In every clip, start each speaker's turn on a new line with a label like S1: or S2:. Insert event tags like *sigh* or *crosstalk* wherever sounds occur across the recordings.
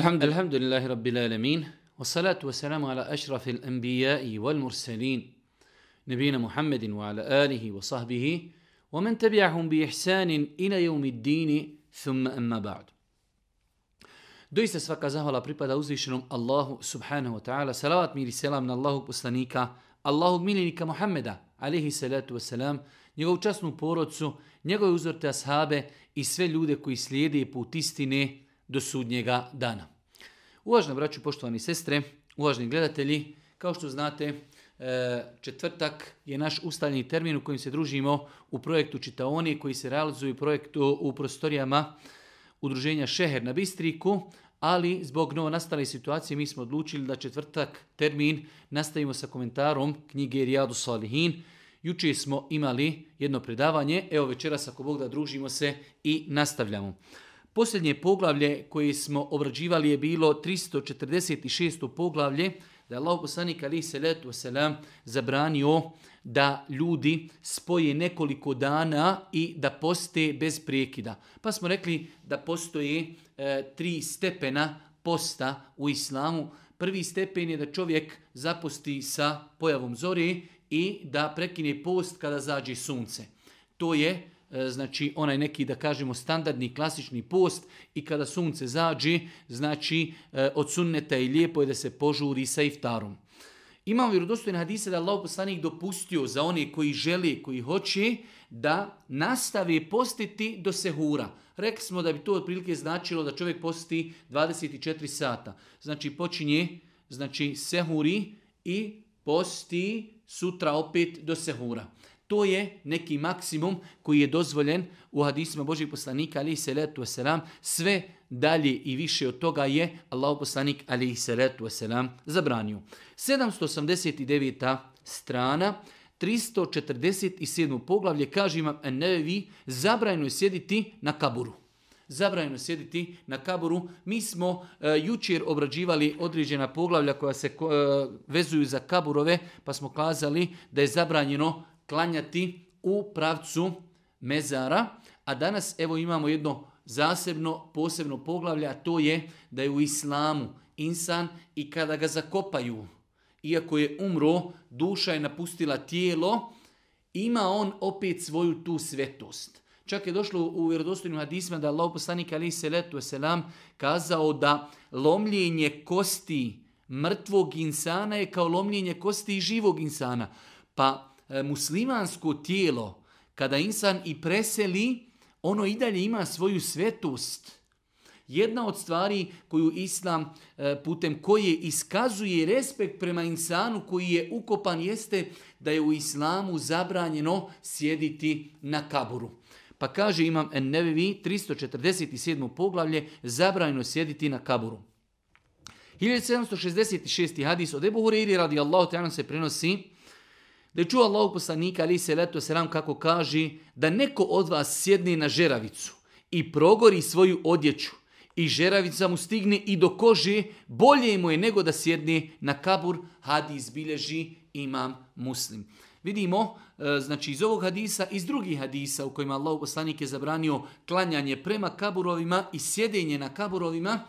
S1: الحمد, الحمد لله رب العالمين والصلاة والسلام على أشرف الأنبياء والمرسلين نبينا محمد وعلى آله وصحبه ومن تبعهم بإحسان إلى يوم الدين ثم أما بعد. دويس سفاكا زهولا بريبادا وزيشنم الله سبحانه وتعالى سلامات ميري سلام من الله بسلنيكا الله ميلينيكا محمد عليه الصلاة والسلام njegovu časnu porodcu, njegove uzorte ashabe i sve ljude koji do sudnjega dana. Uvažna braću, poštovani sestre, uvažni gledatelji, kao što znate, e, četvrtak je naš ustaljeni termin u kojem se družimo u projektu Čitaoni koji se realizuje u projektu u prostorijama udruženja Šeher na Bistriku, ali zbog novo nastale situacije mi smo odlučili da četvrtak termin nastavimo sa komentarom knjige Rijadu Salihin. Juče smo imali jedno predavanje, evo večeras ako Bog da družimo se i nastavljamo. Posljednje poglavlje koje smo obrađivali je bilo 346. poglavlje, da je Allah poslanik ali se letu zabranio da ljudi spoje nekoliko dana i da poste bez prekida. Pa smo rekli da postoje e, tri stepena posta u islamu. Prvi stepen je da čovjek zapusti sa pojavom zori i da prekine post kada zađe sunce. To je znači onaj neki da kažemo standardni klasični post i kada sunce zađe, znači e, od sunneta i lijepo je da se požuri sa iftarom. Imamo vjerodostojne hadise da Allah poslanik dopustio za one koji žele, koji hoće, da nastave postiti do sehura. Rekli smo da bi to otprilike značilo da čovjek posti 24 sata. Znači počinje znači sehuri i posti sutra opet do sehura. To je neki maksimum koji je dozvoljen u hadisima Božih poslanika ali salatu wasalam. Sve dalje i više od toga je Allah poslanik ali salatu wasalam zabranio. 789. strana 347. poglavlje kaže imam Nevi zabranjeno je sjediti na kaburu. Zabranjeno sjediti na kaburu. Mi smo uh, jučer obrađivali određena poglavlja koja se uh, vezuju za kaburove, pa smo kazali da je zabranjeno klanjati u pravcu mezara, a danas evo imamo jedno zasebno, posebno poglavlje, a to je da je u islamu insan i kada ga zakopaju, iako je umro, duša je napustila tijelo, ima on opet svoju tu svetost. Čak je došlo u vjerodostojnim hadisma da Allah poslanik ali selam kazao da lomljenje kosti mrtvog insana je kao lomljenje kosti živog insana. Pa muslimansko tijelo, kada insan i preseli, ono i dalje ima svoju svetost. Jedna od stvari koju islam e, putem koje iskazuje respekt prema insanu koji je ukopan jeste da je u islamu zabranjeno sjediti na kaburu. Pa kaže imam Ennevevi 347. poglavlje zabranjeno sjediti na kaburu. 1766. hadis od Ebu Hureyri radijallahu ta'ala se prenosi da je čuo Allahog poslanika ali se leto kako kaže da neko od vas sjedne na žeravicu i progori svoju odjeću i žeravica mu stigne i do kože, bolje mu je nego da sjedne na kabur, hadis bilježi imam muslim. Vidimo, e, znači iz ovog hadisa, iz drugih hadisa u kojima Allah poslanik je zabranio klanjanje prema kaburovima i sjedenje na kaburovima,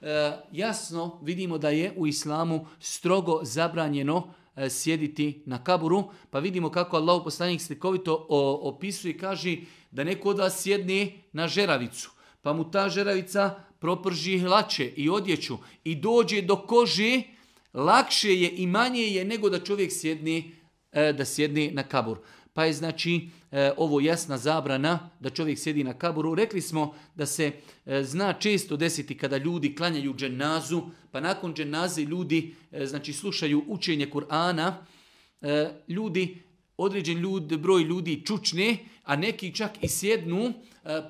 S1: e, jasno vidimo da je u islamu strogo zabranjeno sjediti na kaburu, pa vidimo kako Allah poslanik slikovito opisuje i kaže da neko od vas sjedne na žeravicu, pa mu ta žeravica proprži hlače i odjeću i dođe do kože, lakše je i manje je nego da čovjek sjedne, e, da sjedne na kabur. Pa je znači e, ovo jasna zabrana da čovjek sjedi na kaburu. Rekli smo da se e, zna često desiti kada ljudi klanjaju dženazu, pa nakon dženaze ljudi e, znači slušaju učenje Kur'ana, ljudi određen ljud, broj ljudi čučne, a neki čak i sjednu, e,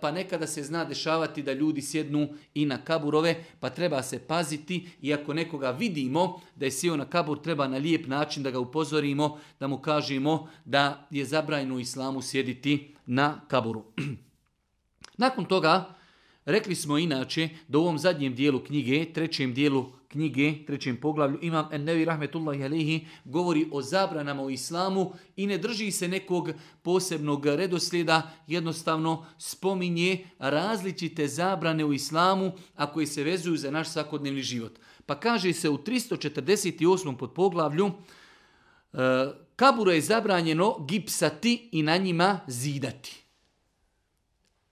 S1: pa nekada se zna dešavati da ljudi sjednu i na kaburove, pa treba se paziti i ako nekoga vidimo da je sjeo na kabur, treba na lijep način da ga upozorimo, da mu kažemo da je zabranjeno u islamu sjediti na kaburu. *clears throat* Nakon toga, Rekli smo inače da u ovom zadnjem dijelu knjige, trećem dijelu knjige, trećem poglavlju, imam Ennevi Rahmetullahi Alehi govori o zabranama u islamu i ne drži se nekog posebnog redoslijeda, jednostavno spominje različite zabrane u islamu, a koje se vezuju za naš svakodnevni život. Pa kaže se u 348. pod poglavlju, e, kaburo je zabranjeno gipsati i na njima zidati.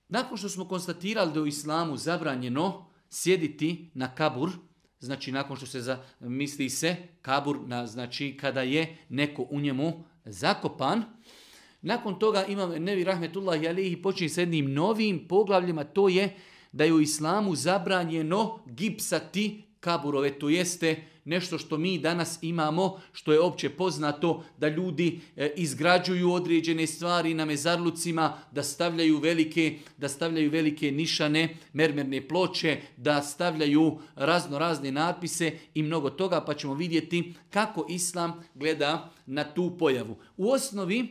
S1: Nakon što smo konstatirali da u islamu zabranjeno sjediti na kabur, znači nakon što se za, misli se kabur, na, znači kada je neko u njemu zakopan, nakon toga imam Nevi Rahmetullah i počinje s jednim novim poglavljima, to je da je u islamu zabranjeno gipsati kaburove, to jeste nešto što mi danas imamo, što je opće poznato, da ljudi e, izgrađuju određene stvari na mezarlucima, da stavljaju velike, da stavljaju velike nišane, mermerne ploče, da stavljaju razno razne natpise i mnogo toga, pa ćemo vidjeti kako Islam gleda na tu pojavu. U osnovi,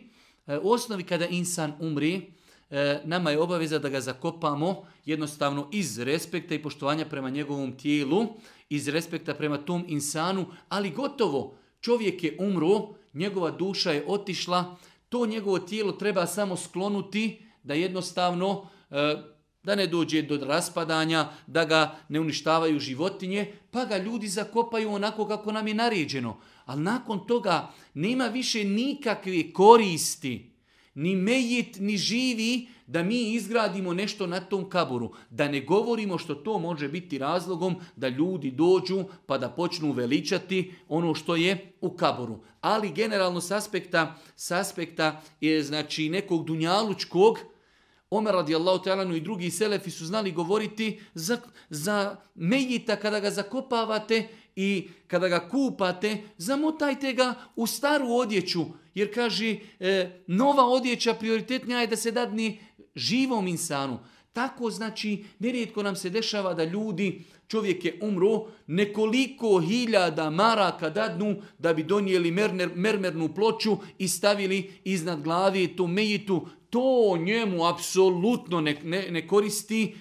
S1: e, u osnovi kada insan umri, e, nama je obaveza da ga zakopamo jednostavno iz respekta i poštovanja prema njegovom tijelu iz respekta prema tom insanu, ali gotovo, čovjek je umro, njegova duša je otišla, to njegovo tijelo treba samo sklonuti da jednostavno e, da ne dođe do raspadanja, da ga ne uništavaju životinje, pa ga ljudi zakopaju onako kako nam je naređeno. Ali nakon toga nema više nikakve koristi. Ni mejit, ni živi da mi izgradimo nešto na tom kaburu, da ne govorimo što to može biti razlogom da ljudi dođu pa da počnu veličati ono što je u kaburu. Ali generalno s aspekta, s aspekta je znači nekog dunjalučkog, Omer radijallahu ta'ala i drugi selefi su znali govoriti za, za mejita kada ga zakopavate i kada ga kupate, zamotajte ga u staru odjeću. Jer kaže, e, nova odjeća prioritetnija je da se dadni živom insanu. Tako znači, nerijetko nam se dešava da ljudi, čovjek je umro, nekoliko hiljada maraka dadnu da bi donijeli mermernu ploču i stavili iznad glavi tu mejitu. To njemu apsolutno ne, ne, ne koristi.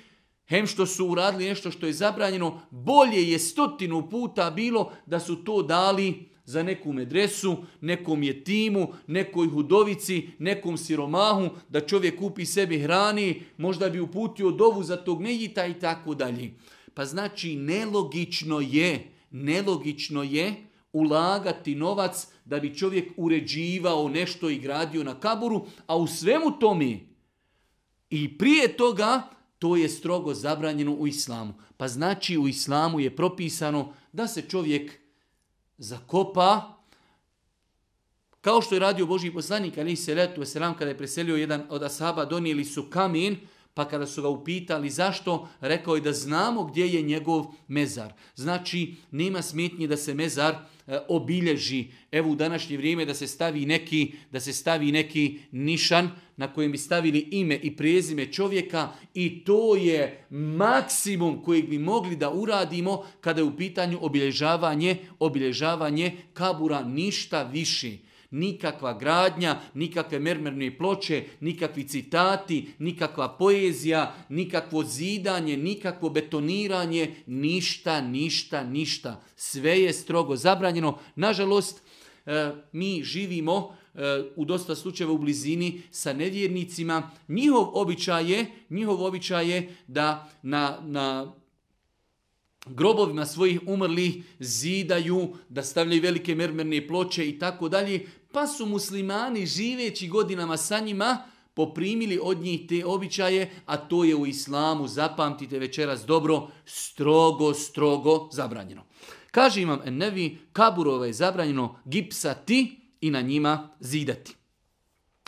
S1: Hem što su uradili nešto što je zabranjeno, bolje je stotinu puta bilo da su to dali za neku medresu, nekom jetimu, nekoj hudovici, nekom siromahu, da čovjek kupi sebi hrani, možda bi uputio dovu za tog nejita i tako dalje. Pa znači nelogično je, nelogično je ulagati novac da bi čovjek uređivao nešto i gradio na kaburu, a u svemu tome i prije toga to je strogo zabranjeno u islamu. Pa znači u islamu je propisano da se čovjek zakopa, kao što je radio Boži poslanik, ali se letu selam kada je preselio jedan od asaba, donijeli su kamen, pa kada su ga upitali zašto, rekao je da znamo gdje je njegov mezar. Znači, nema smetnje da se mezar e, obilježi. Evo u današnje vrijeme da se stavi neki, da se stavi neki nišan na kojem bi stavili ime i prezime čovjeka i to je maksimum kojeg bi mogli da uradimo kada je u pitanju obilježavanje, obilježavanje kabura ništa više nikakva gradnja, nikakve mermerne ploče, nikakvi citati, nikakva poezija, nikakvo zidanje, nikakvo betoniranje, ništa, ništa, ništa. Sve je strogo zabranjeno. Nažalost, e, mi živimo e, u dosta slučajeva u blizini sa nevjernicima. Njihov običaj je, njihov običaj je da na, na grobovima svojih umrlih zidaju, da stavljaju velike mermerne ploče i tako dalje, pa su muslimani živeći godinama sa njima poprimili od njih te običaje, a to je u islamu, zapamtite večeras dobro, strogo, strogo zabranjeno. Kaže imam Nevi, kaburova je zabranjeno gipsati i na njima zidati.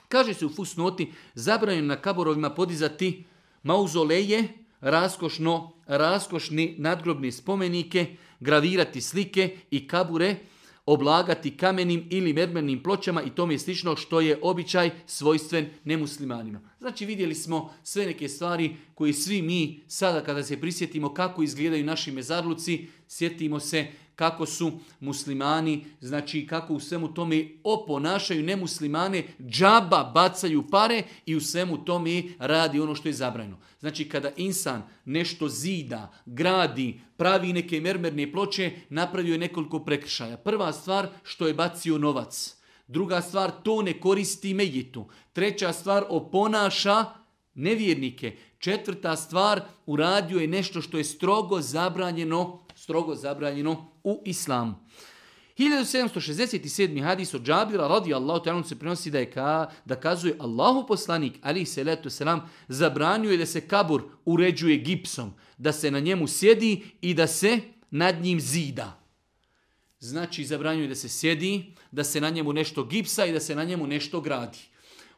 S1: Kaže se u fusnoti, zabranjeno na kaburovima podizati mauzoleje, raskošno, raskošni nadgrobni spomenike, gravirati slike i kabure, oblagati kamenim ili mermernim pločama i tome slično što je običaj svojstven nemuslimanima. Znači vidjeli smo sve neke stvari koje svi mi sada kada se prisjetimo kako izgledaju naši mezarluci, sjetimo se kako su muslimani, znači kako u svemu tome oponašaju nemuslimane, džaba bacaju pare i u svemu tome radi ono što je zabranjeno. Znači kada insan nešto zida, gradi, pravi neke mermerne ploče, napravio je nekoliko prekršaja. Prva stvar što je bacio novac. Druga stvar, to ne koristi mejitu. Treća stvar, oponaša nevjernike. Četvrta stvar, uradio je nešto što je strogo zabranjeno, strogo zabranjeno u islamu. 1767. hadis od Džabira radi ta'ala se prenosi da je ka, da kazuje Allahu poslanik ali se letu selam zabranio je da se kabur uređuje gipsom, da se na njemu sjedi i da se nad njim zida. Znači zabranjuje da se sjedi, da se na njemu nešto gipsa i da se na njemu nešto gradi.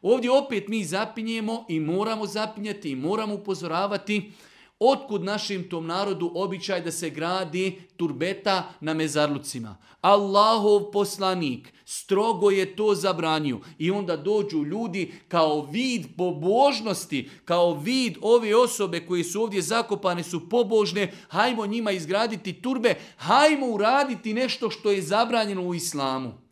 S1: Ovdje opet mi zapinjemo i moramo zapinjati i moramo upozoravati Otkud našim tom narodu običaj da se gradi turbeta na mezarlucima? Allahov poslanik strogo je to zabranio i onda dođu ljudi kao vid pobožnosti, kao vid ove osobe koje su ovdje zakopane su pobožne, hajmo njima izgraditi turbe, hajmo uraditi nešto što je zabranjeno u islamu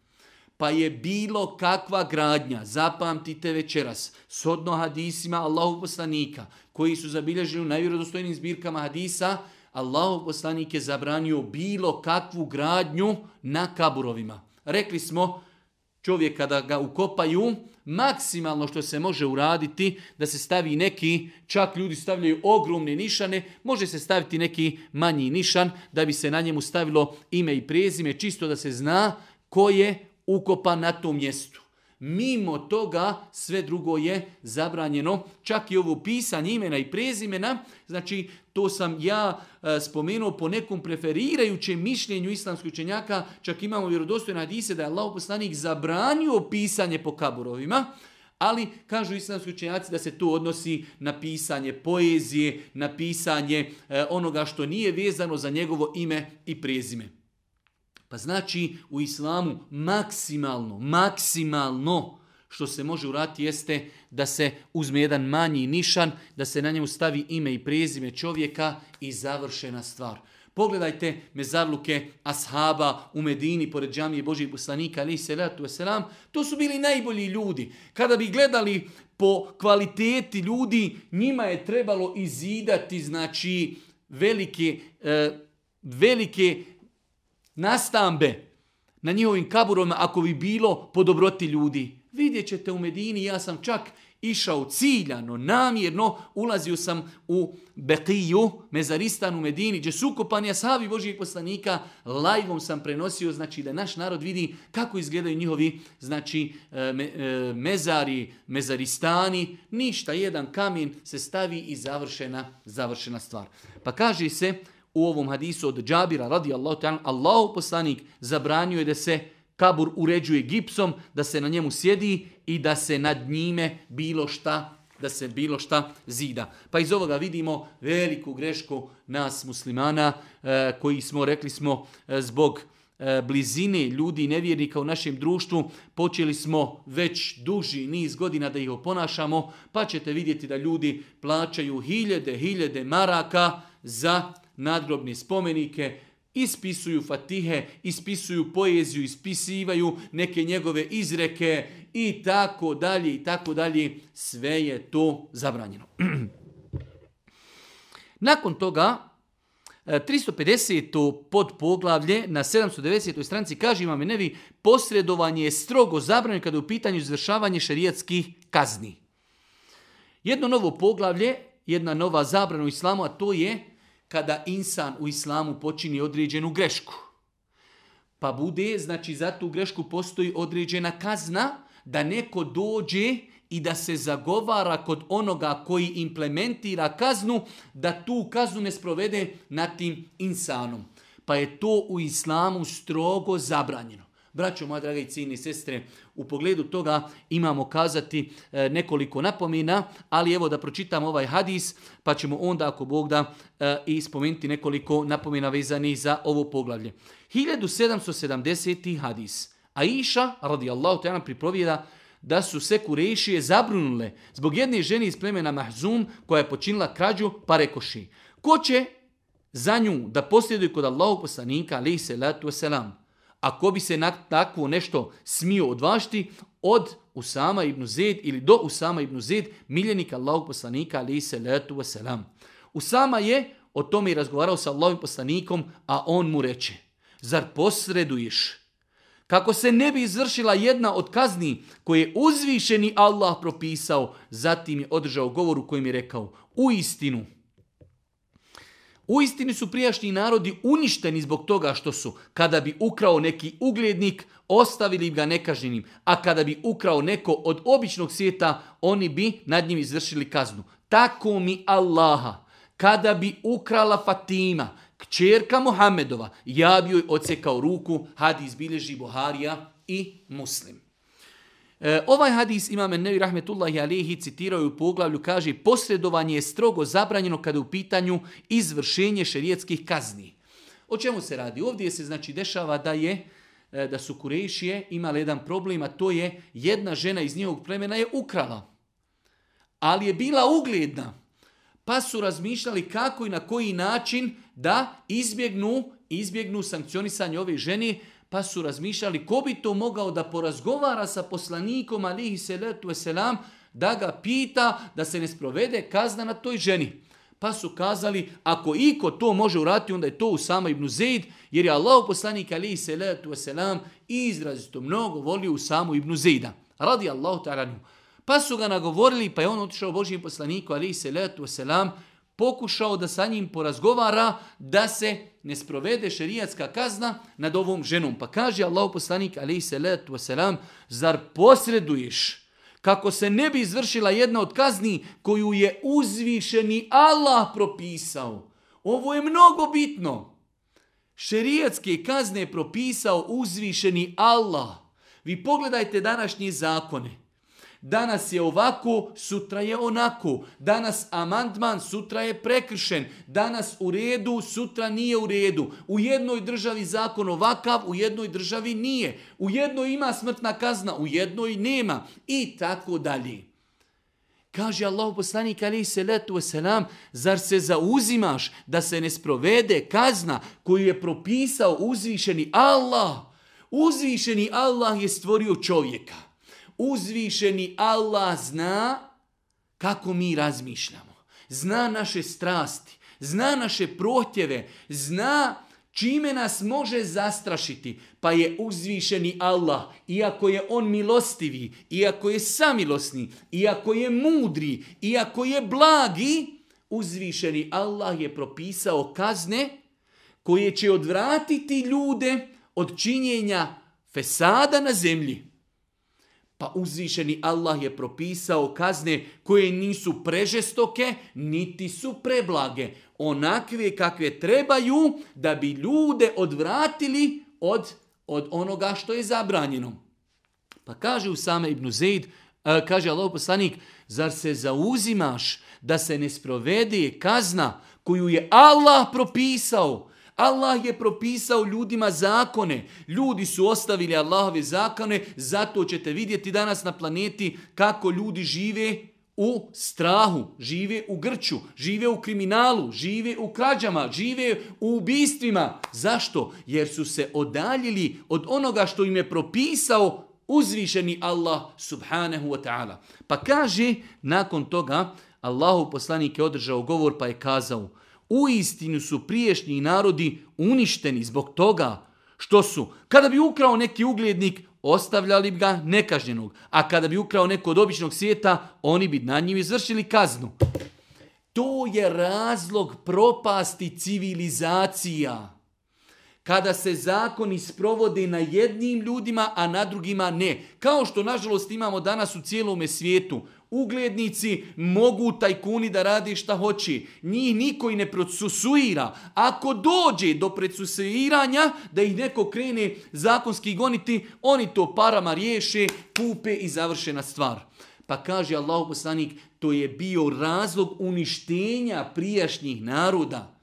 S1: pa je bilo kakva gradnja, zapamtite večeras, sodno hadisima Allahu poslanika, koji su zabilježili u najvjerodostojnim zbirkama hadisa, Allahu poslanik je zabranio bilo kakvu gradnju na kaburovima. Rekli smo, čovjek kada ga ukopaju, maksimalno što se može uraditi, da se stavi neki, čak ljudi stavljaju ogromne nišane, može se staviti neki manji nišan, da bi se na njemu stavilo ime i prezime, čisto da se zna ko je ukopan na tom mjestu. Mimo toga sve drugo je zabranjeno, čak i ovo pisanje imena i prezimena, znači to sam ja e, spomenuo po nekom preferirajućem mišljenju islamskih učenjaka, čak imamo vjerodostojne hadise da je Allah poslanik zabranio pisanje po kaburovima, ali kažu islamski učenjaci da se to odnosi na pisanje poezije, na pisanje e, onoga što nije vezano za njegovo ime i prezime. Pa znači u islamu maksimalno, maksimalno što se može uraditi jeste da se uzme jedan manji nišan, da se na njemu stavi ime i prezime čovjeka i završena stvar. Pogledajte mezarluke ashaba u Medini pored džamije Božih poslanika ali se ratu selam, to su bili najbolji ljudi. Kada bi gledali po kvaliteti ljudi, njima je trebalo izidati znači velike, e, velike nastambe na njihovim kaburovima ako bi bilo po dobroti ljudi. Vidjet ćete u Medini, ja sam čak išao ciljano, namjerno, ulazio sam u Bekiju, mezaristan u Medini, gdje su ukopani ashabi Božijeg poslanika, lajvom sam prenosio, znači da naš narod vidi kako izgledaju njihovi, znači, e, e, mezari, mezaristani, ništa, jedan kamen se stavi i završena, završena stvar. Pa kaže se, u ovom hadisu od Džabira radijallahu ta'ala, Allahu poslanik zabranio je da se kabur uređuje gipsom, da se na njemu sjedi i da se nad njime bilo šta da se bilo šta zida. Pa iz ovoga vidimo veliku grešku nas muslimana e, koji smo, rekli smo, e, zbog e, blizine ljudi nevjernika u našem društvu, počeli smo već duži niz godina da ih oponašamo, pa ćete vidjeti da ljudi plaćaju hiljede, hiljede maraka za nadgrobne spomenike, ispisuju fatihe, ispisuju poeziju, ispisivaju neke njegove izreke i tako dalje i tako dalje. Sve je to zabranjeno. *clears throat* Nakon toga, 350. pod poglavlje na 790. stranici kaže imam nevi posredovanje je strogo zabranjeno kada je u pitanju izvršavanje šerijatskih kazni. Jedno novo poglavlje, jedna nova zabrana u islamu, a to je kada insan u islamu počini određenu grešku. Pa bude, znači za tu grešku postoji određena kazna da neko dođe i da se zagovara kod onoga koji implementira kaznu, da tu kaznu ne sprovede nad tim insanom. Pa je to u islamu strogo zabranjeno. Braćo, moja draga i cijeni sestre, u pogledu toga imamo kazati e, nekoliko napomena, ali evo da pročitam ovaj hadis, pa ćemo onda, ako Bog da, e, i spomenuti nekoliko napomena vezanih za ovo poglavlje. 1770. hadis. Aisha, radijallahu ta'ala, pripovijeda da su se kurešije zabrunule zbog jedne žene iz plemena Mahzum koja je počinila krađu pa rekoši. Ko će za nju da posljeduje kod Allahog poslanika, ali se letu selam. Ako bi se na takvo nešto smio odvažiti od Usama ibn Zed ili do Usama ibn Zed, miljenika Allahog poslanika, ali se letu selam. Usama je o tome i razgovarao sa Allahovim poslanikom, a on mu reče, zar posreduješ? Kako se ne bi izvršila jedna od kazni koje je uzvišeni Allah propisao, zatim je održao govor u kojem je rekao, u istinu, u istini su prijašnji narodi uništeni zbog toga što su, kada bi ukrao neki uglednik, ostavili ga nekažnjenim, a kada bi ukrao neko od običnog svijeta, oni bi nad njim izvršili kaznu. Tako mi Allaha, kada bi ukrala Fatima, kćerka Mohamedova, ja bi joj ocekao ruku, hadis bilježi Buharija i Muslim. E, ovaj hadis imam Nevi Rahmetullahi Alihi citirao u poglavlju, kaže posredovanje je strogo zabranjeno kada je u pitanju izvršenje šerijetskih kazni. O čemu se radi? Ovdje se znači dešava da je e, da su Kurešije imali jedan problem, a to je jedna žena iz njihovog plemena je ukrala. Ali je bila ugledna. Pa su razmišljali kako i na koji način da izbjegnu, izbjegnu sankcionisanje ove žene, pa su razmišljali ko bi to mogao da porazgovara sa poslanikom alihi salatu wasalam, da ga pita da se ne sprovede kazna na toj ženi. Pa su kazali, ako iko to može urati, onda je to Usama ibn Zaid, jer je Allah poslanik alihi salatu wasalam izrazito mnogo volio Usamu ibn Zaida. Radi Allahu ta'ala Pa su ga nagovorili, pa je on otišao Božijem poslaniku alihi salatu wasalam, pokušao da sa njim porazgovara da se ne sprovede šerijatska kazna nad ovom ženom. Pa kaže Allah poslanik alaihi salatu wasalam, zar posreduješ kako se ne bi izvršila jedna od kazni koju je uzvišeni Allah propisao. Ovo je mnogo bitno. Šerijatske kazne je propisao uzvišeni Allah. Vi pogledajte današnje zakone. Danas je ovako, sutra je onako. Danas amandman, sutra je prekršen. Danas u redu, sutra nije u redu. U jednoj državi zakon ovakav, u jednoj državi nije. U jednoj ima smrtna kazna, u jednoj nema. I tako dalje. Kaže Allah poslanik alaihi salatu wasalam, zar se zauzimaš da se ne sprovede kazna koju je propisao uzvišeni Allah? Uzvišeni Allah je stvorio čovjeka uzvišeni Allah zna kako mi razmišljamo. Zna naše strasti, zna naše prohtjeve, zna čime nas može zastrašiti. Pa je uzvišeni Allah, iako je on milostivi, iako je samilosni, iako je mudri, iako je blagi, uzvišeni Allah je propisao kazne koje će odvratiti ljude od činjenja fesada na zemlji. Pa uzvišeni Allah je propisao kazne koje nisu prežestoke, niti su preblage. Onakve kakve trebaju da bi ljude odvratili od, od onoga što je zabranjeno. Pa kaže u same Ibn Zaid, kaže Allah poslanik, zar se zauzimaš da se ne sprovede kazna koju je Allah propisao, Allah je propisao ljudima zakone. Ljudi su ostavili Allahove zakone, zato ćete vidjeti danas na planeti kako ljudi žive u strahu, žive u grču, žive u kriminalu, žive u krađama, žive u ubistvima. Zašto? Jer su se odaljili od onoga što im je propisao uzvišeni Allah subhanahu wa ta'ala. Pa kaže, nakon toga, Allahu poslanik je održao govor pa je kazao, u istinu su priješnji narodi uništeni zbog toga što su, kada bi ukrao neki uglednik, ostavljali bi ga nekažnjenog, a kada bi ukrao neko od običnog svijeta, oni bi na njim izvršili kaznu. To je razlog propasti civilizacija. Kada se zakoni sprovode na jednim ljudima, a na drugima ne. Kao što, nažalost, imamo danas u cijelome svijetu. Uglednici mogu tajkuni da radi šta hoće. Njih niko i ne procesuira. Ako dođe do procesuiranja, da ih neko krene zakonski goniti, oni to parama riješe, kupe i završena stvar. Pa kaže Allah poslanik, to je bio razlog uništenja prijašnjih naroda.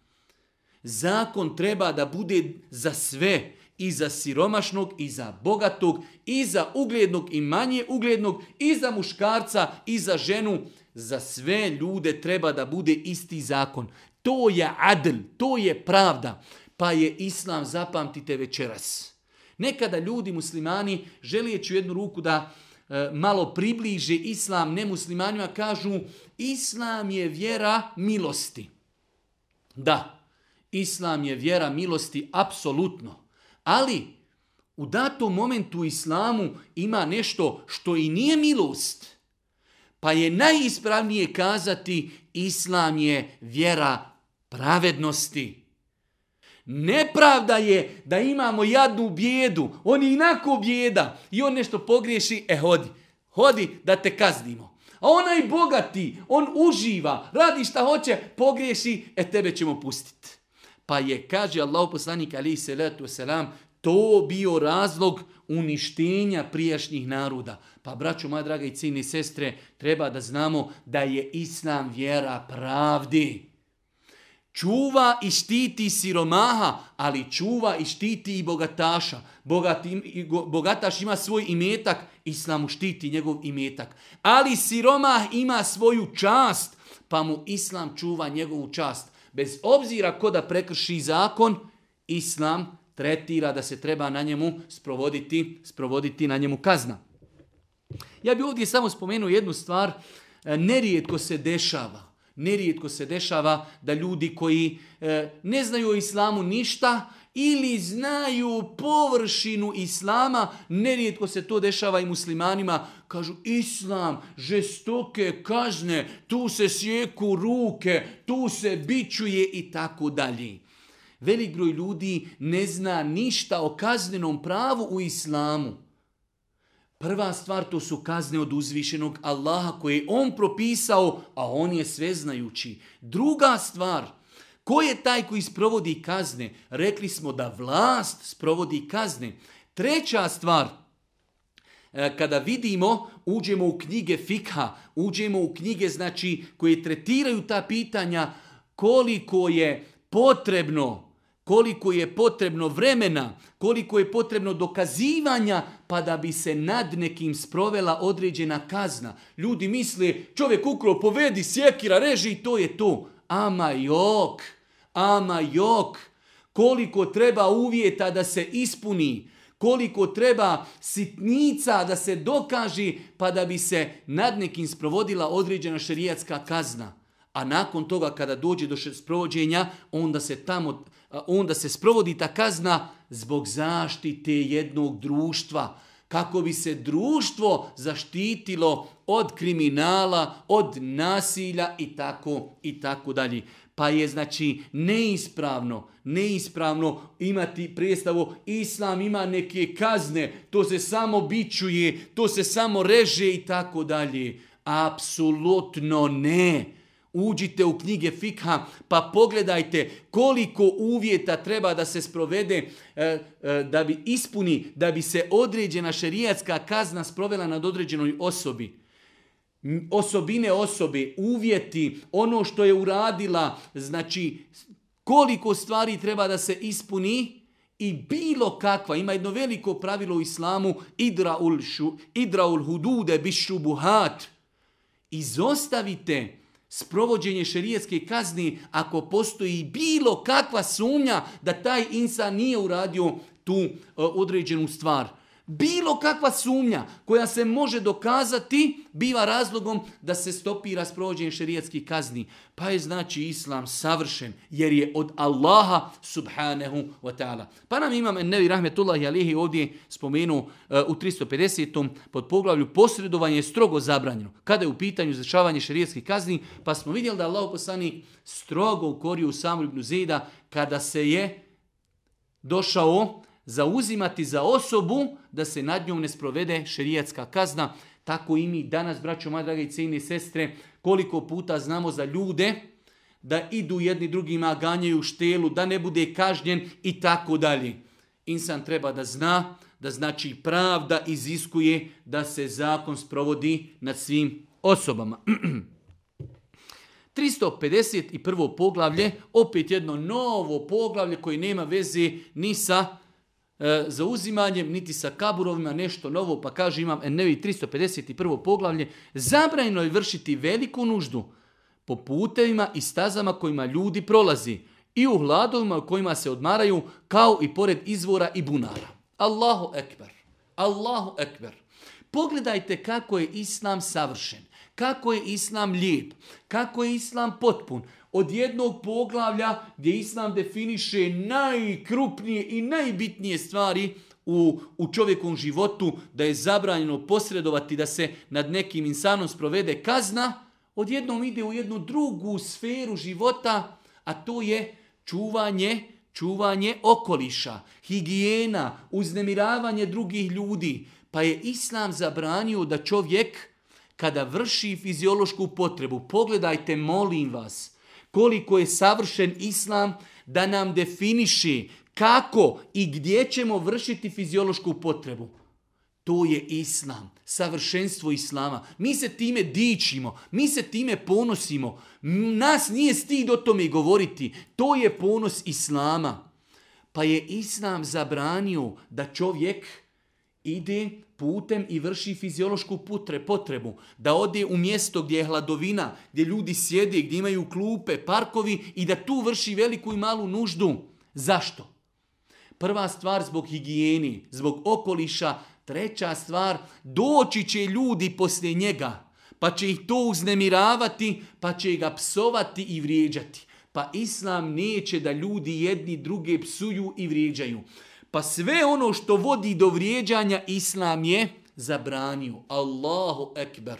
S1: Zakon treba da bude za sve i za siromašnog, i za bogatog, i za uglednog i manje uglednog, i za muškarca, i za ženu. Za sve ljude treba da bude isti zakon. To je adl, to je pravda. Pa je islam, zapamtite večeras. Nekada ljudi muslimani želijeći u jednu ruku da e, malo približe islam nemuslimanima kažu islam je vjera milosti. Da, islam je vjera milosti apsolutno. Ali u datom momentu u islamu ima nešto što i nije milost. Pa je najispravnije kazati islam je vjera pravednosti. Nepravda je da imamo jadnu bijedu. On je inako bijeda i on nešto pogriješi, e hodi. Hodi da te kaznimo. A onaj bogati, on uživa, radi šta hoće, pogriješi, e tebe ćemo pustiti. Pa je, kaže Allah poslanik ali se letu selam, to bio razlog uništenja prijašnjih naroda. Pa braćo, moja draga i cijeni sestre, treba da znamo da je Islam vjera pravdi. Čuva i štiti siromaha, ali čuva i štiti i bogataša. bogataš ima svoj imetak, Islam mu štiti njegov imetak. Ali siromah ima svoju čast, pa mu Islam čuva njegovu čast. Bez obzira ko da prekrši zakon, Islam tretira da se treba na njemu sprovoditi, sprovoditi na njemu kazna. Ja bih ovdje samo spomenuo jednu stvar, e, nerijetko se dešava. Nerijetko se dešava da ljudi koji e, ne znaju o islamu ništa ili znaju površinu islama, nerijetko se to dešava i muslimanima, kažu islam, žestoke kazne, tu se sjeku ruke, tu se bičuje i tako dalje. Velik broj ljudi ne zna ništa o kaznenom pravu u islamu. Prva stvar to su kazne od uzvišenog Allaha koje je on propisao, a on je sveznajući. Druga stvar, ko je taj koji sprovodi kazne? Rekli smo da vlast sprovodi kazne. Treća stvar, kada vidimo, uđemo u knjige fikha, uđemo u knjige znači koje tretiraju ta pitanja, koliko je potrebno koliko je potrebno vremena, koliko je potrebno dokazivanja pa da bi se nad nekim sprovela određena kazna. Ljudi misle, čovjek ukro povedi, sjekira, reži i to je to. Ama jok, ama jok, koliko treba uvjeta da se ispuni, koliko treba sitnica da se dokaži pa da bi se nad nekim sprovodila određena šerijatska kazna. A nakon toga kada dođe do sprovođenja, onda se tamo onda se sprovodi ta kazna zbog zaštite jednog društva. Kako bi se društvo zaštitilo od kriminala, od nasilja i tako i tako dalje. Pa je znači neispravno, neispravno imati predstavu islam ima neke kazne, to se samo bičuje, to se samo reže i tako dalje. Apsolutno ne. Uđite u knjige fikha pa pogledajte koliko uvjeta treba da se sprovede e, e, da bi ispuni, da bi se određena šerijatska kazna sprovela nad određenoj osobi. Osobine osobe, uvjeti, ono što je uradila, znači koliko stvari treba da se ispuni i bilo kakva, ima jedno veliko pravilo u islamu, idraul, šu, idraul hudude bišubuhat. Izostavite sprovođenje šerijetske kazni ako postoji bilo kakva sumnja da taj insan nije uradio tu e, određenu stvar. Bilo kakva sumnja koja se može dokazati biva razlogom da se stopira sprovođenje šerijatskih kazni. Pa je znači islam savršen jer je od Allaha subhanahu wa ta'ala. Pa nam imam Nevi Rahmetullahi alihi ovdje spomenu uh, u 350. pod poglavlju posredovanje je strogo zabranjeno. Kada je u pitanju izvršavanje šerijatskih kazni, pa smo vidjeli da Allah poslani strogo ukorio u samu Ibnu Zida kada se je došao zauzimati za osobu da se nad njom ne sprovede šerijatska kazna. Tako i mi danas, braćo, moja i cijene sestre, koliko puta znamo za ljude da idu jedni drugima, ganjaju štelu, da ne bude kažnjen i tako dalje. Insan treba da zna da znači pravda iziskuje da se zakon sprovodi nad svim osobama. *clears throat* 351. poglavlje, opet jedno novo poglavlje koje nema veze ni sa E, za uzimanjem, niti sa kaburovima, nešto novo, pa kaže imam Ennevi 351. poglavlje, zabranjeno je vršiti veliku nuždu, po putevima i stazama kojima ljudi prolazi i u hladovima u kojima se odmaraju kao i pored izvora i bunara. Allahu ekber. Allahu ekber. Pogledajte kako je Islam savršen, kako je Islam lijep, kako je Islam potpun. Od jednog poglavlja gdje Islam definiše najkrupnije i najbitnije stvari u, u čovjekom životu, da je zabranjeno posredovati da se nad nekim insanom sprovede kazna, odjednom ide u jednu drugu sferu života, a to je čuvanje, čuvanje okoliša, higijena, uznemiravanje drugih ljudi. Pa je Islam zabranio da čovjek kada vrši fiziološku potrebu, pogledajte, molim vas, koliko je savršen Islam da nam definiši kako i gdje ćemo vršiti fiziološku potrebu. To je Islam, savršenstvo Islama. Mi se time dičimo, mi se time ponosimo. Nas nije stid o tome govoriti. To je ponos Islama. Pa je Islam zabranio da čovjek ide putem i vrši fiziološku putre, potrebu. Da ode u mjesto gdje je hladovina, gdje ljudi sjede, gdje imaju klupe, parkovi i da tu vrši veliku i malu nuždu. Zašto? Prva stvar zbog higijeni, zbog okoliša, Treća stvar, doći će ljudi poslije njega, pa će ih to uznemiravati, pa će ga psovati i vrijeđati. Pa Islam neće da ljudi jedni druge psuju i vrijeđaju. Pa sve ono što vodi do vrijeđanja Islam je zabranio. Allahu ekber.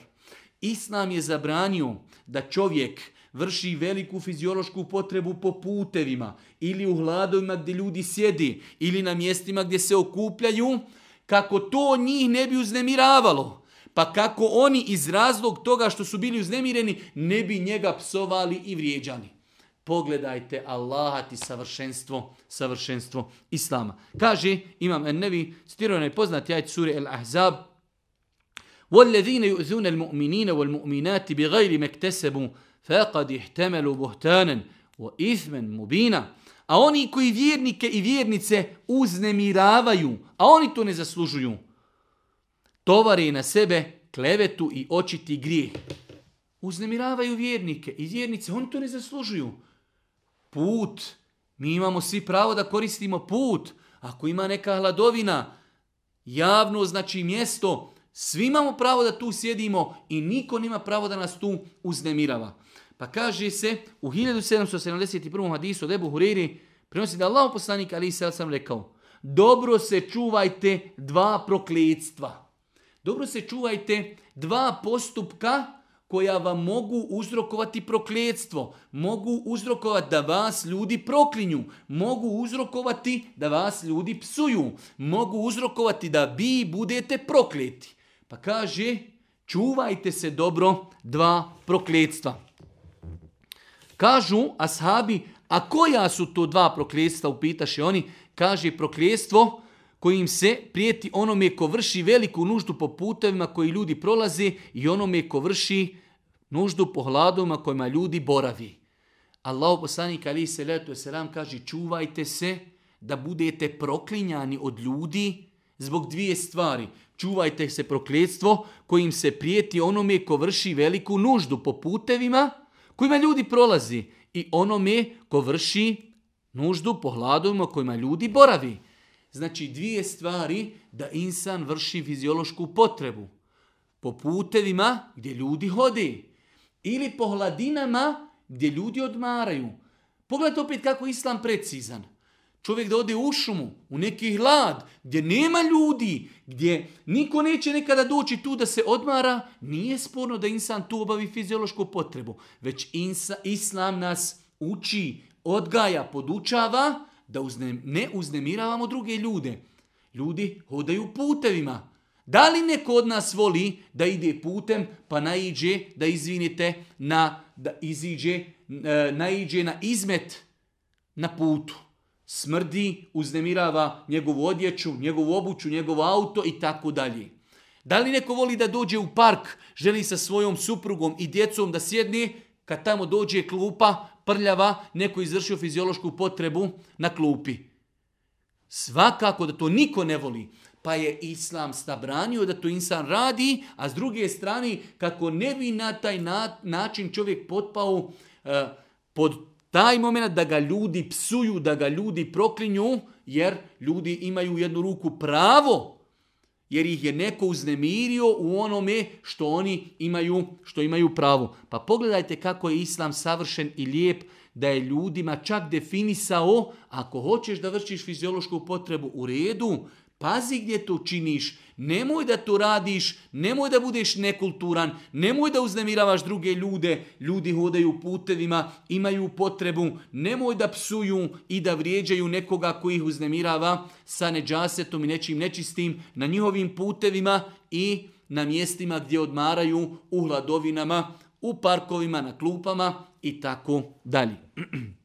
S1: Islam je zabranio da čovjek vrši veliku fiziološku potrebu po putevima ili u hladovima gdje ljudi sjedi ili na mjestima gdje se okupljaju, kako to njih ne bi uznemiravalo. Pa kako oni iz razlog toga što su bili uznemireni ne bi njega psovali i vrijeđali Pogledajte Allaha ti savršenstvo, savršenstvo Islama. Kaže Imam Ennevi, citirano je poznati ajt suri El-Ahzab, وَالَّذِينَ يُؤْذُونَ الْمُؤْمِنِينَ وَالْمُؤْمِنَاتِ بِغَيْرِ مَكْتَسَبُوا فَقَدْ اِحْتَمَلُوا بُهْتَانًا وَإِثْمًا مُبِينًا a oni koji vjernike i vjernice uznemiravaju, a oni to ne zaslužuju, tovare na sebe klevetu i očiti grijeh. Uznemiravaju vjernike i vjernice, oni to ne zaslužuju. Put, mi imamo svi pravo da koristimo put. Ako ima neka hladovina, javno znači mjesto, svi imamo pravo da tu sjedimo i niko nima pravo da nas tu uznemirava. Pa kaže se u 1771. hadisu od Ebu Huriri, prenosi da Allah poslanik ali se sam rekao, dobro se čuvajte dva prokletstva. Dobro se čuvajte dva postupka koja vam mogu uzrokovati prokletstvo, mogu uzrokovati da vas ljudi proklinju, mogu uzrokovati da vas ljudi psuju, mogu uzrokovati da vi budete prokleti. Pa kaže, čuvajte se dobro dva prokletstva. Kažu ashabi, a koja su to dva prokljestva, upitaše oni, kaže prokljestvo kojim se prijeti onome ko vrši veliku nuždu po putevima koji ljudi prolaze i onome ko vrši nuždu po hladovima kojima ljudi boravi. Allah poslanik ali se letu selam kaže čuvajte se da budete proklinjani od ljudi zbog dvije stvari. Čuvajte se prokljetstvo kojim se prijeti onome ko vrši veliku nuždu po putevima kojima ljudi prolazi i onome ko vrši nuždu po hladovima kojima ljudi boravi. Znači dvije stvari da insan vrši fiziološku potrebu. Po putevima gdje ljudi hode ili po hladinama gdje ljudi odmaraju. Pogledajte opet kako je islam precizan. Čovjek da ode u šumu, u neki hlad, gdje nema ljudi, gdje niko neće nekada doći tu da se odmara, nije sporno da insan tu obavi fiziološku potrebu. Već insa, islam nas uči, odgaja, podučava da ne uznemiravamo druge ljude. Ljudi hodaju putevima. Da li neko od nas voli da ide putem pa naiđe, da izvinite, na, da iziđe, e, naiđe na izmet na putu? smrdi, uznemirava njegovu odjeću, njegovu obuću, njegov auto i tako dalje. Da li neko voli da dođe u park, želi sa svojom suprugom i djecom da sjedne, kad tamo dođe klupa, prljava, neko izvršio fiziološku potrebu na klupi. Svakako da to niko ne voli. Pa je islam stabranio da to insan radi, a s druge strane kako ne bi na taj način čovjek potpao e, pod taj moment da ga ljudi psuju, da ga ljudi proklinju, jer ljudi imaju jednu ruku pravo jer ih je neko uznemirio u onome što oni imaju, što imaju pravo. Pa pogledajte kako je islam savršen i lijep da je ljudima čak definisao ako hoćeš da vršiš fiziološku potrebu u redu, pazi gdje to činiš, nemoj da to radiš, nemoj da budeš nekulturan, nemoj da uznemiravaš druge ljude, ljudi hodaju putevima, imaju potrebu, nemoj da psuju i da vrijeđaju nekoga koji ih uznemirava sa neđasetom i nečim nečistim na njihovim putevima i na mjestima gdje odmaraju u hladovinama, u parkovima, na klupama i tako dalje. *clears throat*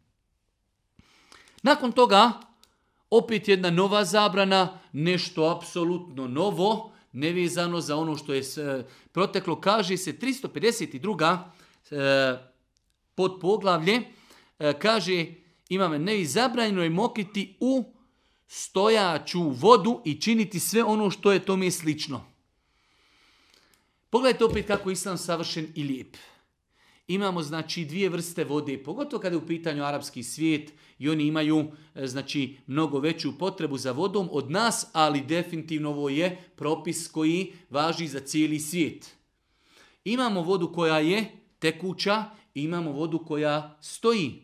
S1: Nakon toga, opet jedna nova zabrana, nešto apsolutno novo, nevezano za ono što je proteklo, kaže se 352. E, pod poglavlje, e, kaže imame nevi zabranjeno je mokriti u stojaću vodu i činiti sve ono što je tome slično. Pogledajte opet kako je islam savršen i lijep. Imamo znači dvije vrste vode, pogotovo kada je u pitanju arapski svijet i oni imaju e, znači mnogo veću potrebu za vodom od nas, ali definitivno ovo je propis koji važi za cijeli svijet. Imamo vodu koja je tekuća, imamo vodu koja stoji.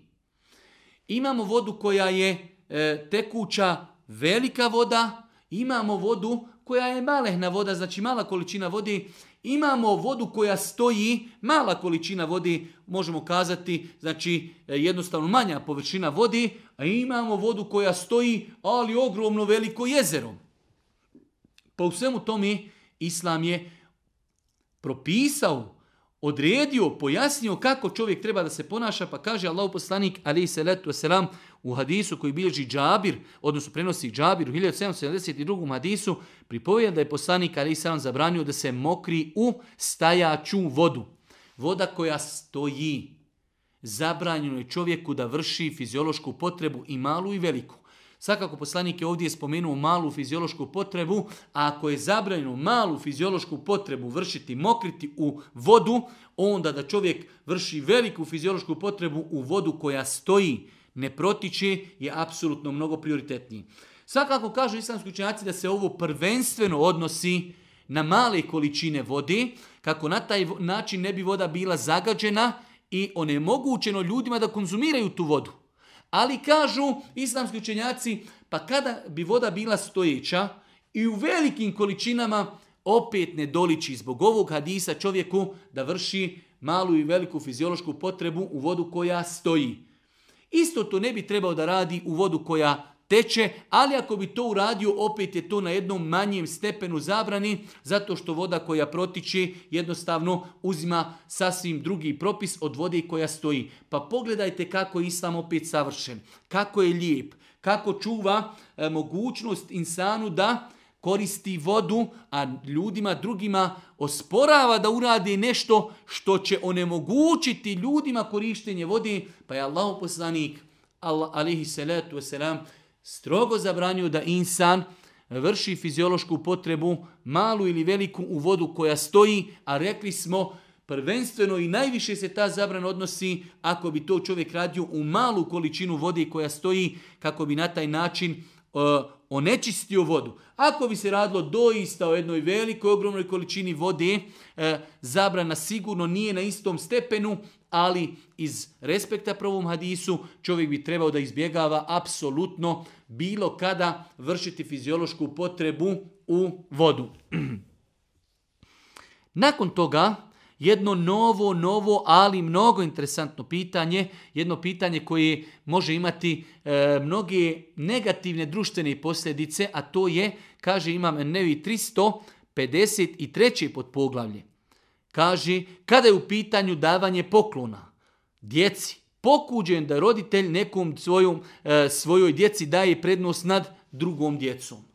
S1: Imamo vodu koja je e, tekuća, velika voda, imamo vodu koja je malehna voda, znači mala količina vode Imamo vodu koja stoji, mala količina vode, možemo kazati, znači e, jednostavno manja površina vode, a imamo vodu koja stoji, ali ogromno veliko jezero. Pa u svemu tome Islam je propisao, odredio, pojasnio kako čovjek treba da se ponaša, pa kaže Allah poslanik ali se letu selam u hadisu koji bilježi Džabir, odnosno prenosi Džabir u 1772. hadisu, pripovija da je poslanik Ali sam zabranio da se mokri u stajaću vodu. Voda koja stoji. Zabranjeno je čovjeku da vrši fiziološku potrebu i malu i veliku. Svakako poslanik je ovdje spomenuo malu fiziološku potrebu, a ako je zabranjeno malu fiziološku potrebu vršiti mokriti u vodu, onda da čovjek vrši veliku fiziološku potrebu u vodu koja stoji ne protiče je apsolutno mnogo prioritetniji. Svakako kažu islamski učenjaci da se ovo prvenstveno odnosi na male količine vode, kako na taj način ne bi voda bila zagađena i onemogućeno ljudima da konzumiraju tu vodu. Ali kažu islamski učenjaci, pa kada bi voda bila stojeća i u velikim količinama opet ne doliči zbog ovog hadisa čovjeku da vrši malu i veliku fiziološku potrebu u vodu koja stoji. Isto to ne bi trebao da radi u vodu koja teče, ali ako bi to uradio, opet je to na jednom manjem stepenu zabrani, zato što voda koja protiče jednostavno uzima sasvim drugi propis od vode koja stoji. Pa pogledajte kako je Islam opet savršen, kako je lijep, kako čuva e, mogućnost insanu da koristi vodu, a ljudima drugima osporava da uradi nešto što će onemogućiti ljudima korištenje vode, pa je Allah poslanik, alihi salatu wasalam, strogo zabranio da insan vrši fiziološku potrebu, malu ili veliku, u vodu koja stoji, a rekli smo, prvenstveno i najviše se ta zabrana odnosi ako bi to čovjek radio u malu količinu vode koja stoji, kako bi na taj način onečistio vodu. Ako bi se radilo doista o jednoj velikoj, ogromnoj količini vode, e, zabrana sigurno nije na istom stepenu, ali iz respekta prvom hadisu čovjek bi trebao da izbjegava apsolutno bilo kada vršiti fiziološku potrebu u vodu. *clears throat* Nakon toga, jedno novo, novo, ali mnogo interesantno pitanje, jedno pitanje koje može imati e, mnoge negativne društvene posljedice, a to je, kaže imam Nevi 353. pod poglavlje. Kaže, kada je u pitanju davanje poklona djeci, pokuđen da roditelj nekom svojom, e, svojoj djeci daje prednost nad drugom djecom.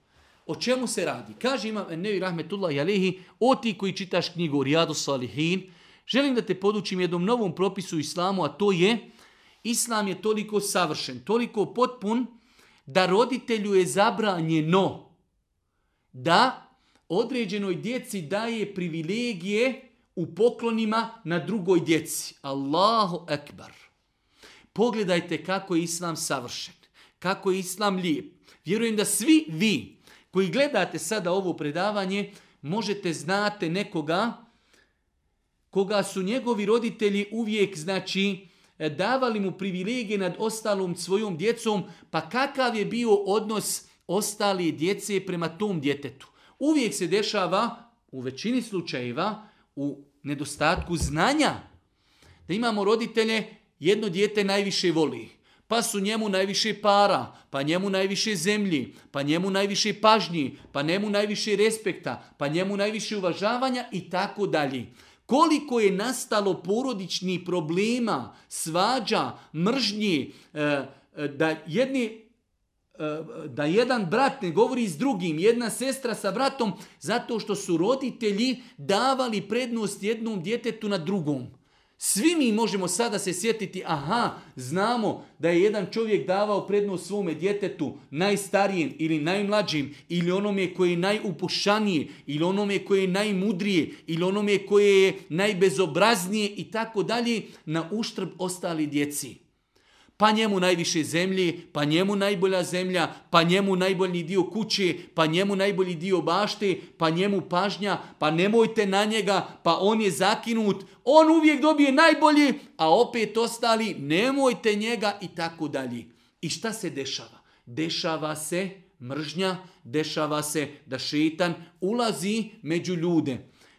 S1: O čemu se radi? Kaže imam Nevi Rahmetullah Jalehi, o ti koji čitaš knjigu Rijadu Salihin, želim da te podučim jednom novom propisu islamu, a to je, islam je toliko savršen, toliko potpun, da roditelju je zabranjeno da određenoj djeci daje privilegije u poklonima na drugoj djeci. Allahu ekbar. Pogledajte kako je Islam savršen, kako je Islam lijep. Vjerujem da svi vi koji gledate sada ovo predavanje možete znate nekoga koga su njegovi roditelji uvijek znači davali mu privilegije nad ostalom svojom djecom, pa kakav je bio odnos ostali djece prema tom djetetu. Uvijek se dešava, u većini slučajeva, u nedostatku znanja, da imamo roditelje, jedno dijete najviše voli, pa su njemu najviše para, pa njemu najviše zemlji, pa njemu najviše pažnji, pa njemu najviše respekta, pa njemu najviše uvažavanja i tako dalje. Koliko je nastalo porodičnih problema, svađa, mržnji, e, e, da jedni e, da jedan brat ne govori s drugim, jedna sestra sa bratom, zato što su roditelji davali prednost jednom djetetu na drugom. Svi mi možemo sada se sjetiti, aha, znamo da je jedan čovjek davao prednost svome djetetu, najstarijem ili najmlađim, ili onome koji je najupušanije, ili onome koji je najmudrije, ili onome koje je najbezobraznije i tako dalje, na uštrb ostali djeci pa njemu najviše zemlji, pa njemu najbolja zemlja, pa njemu najbolji dio kuće, pa njemu najbolji dio bašte, pa njemu pažnja, pa nemojte na njega, pa on je zakinut, on uvijek dobije najbolji, a opet ostali nemojte njega i tako dalje. I šta se dešava? Dešava se mržnja, dešava se da šetan ulazi među ljude.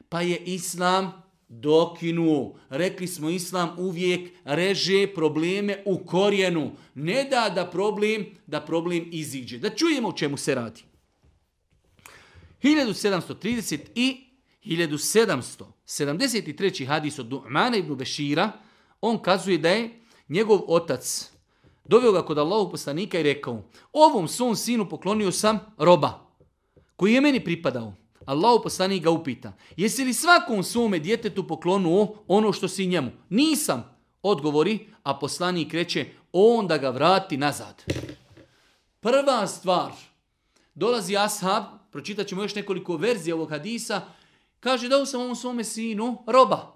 S1: Pa je Islam dokinuo. Rekli smo islam uvijek reže probleme u korijenu. Ne da da problem, da problem iziđe. Da čujemo o čemu se radi. 1730 i 1773. hadis od Nu'mana ibn Bešira, on kazuje da je njegov otac doveo ga kod Allahog poslanika i rekao, ovom svom sinu poklonio sam roba, koji je meni pripadao. Allahu poslanik ga upita, jesi li svakom svome djetetu poklonuo ono što si njemu? Nisam, odgovori, a poslanik reče, onda ga vrati nazad. Prva stvar, dolazi ashab, pročitat ćemo još nekoliko verzija ovog hadisa, kaže dao sam ovom svome sinu roba.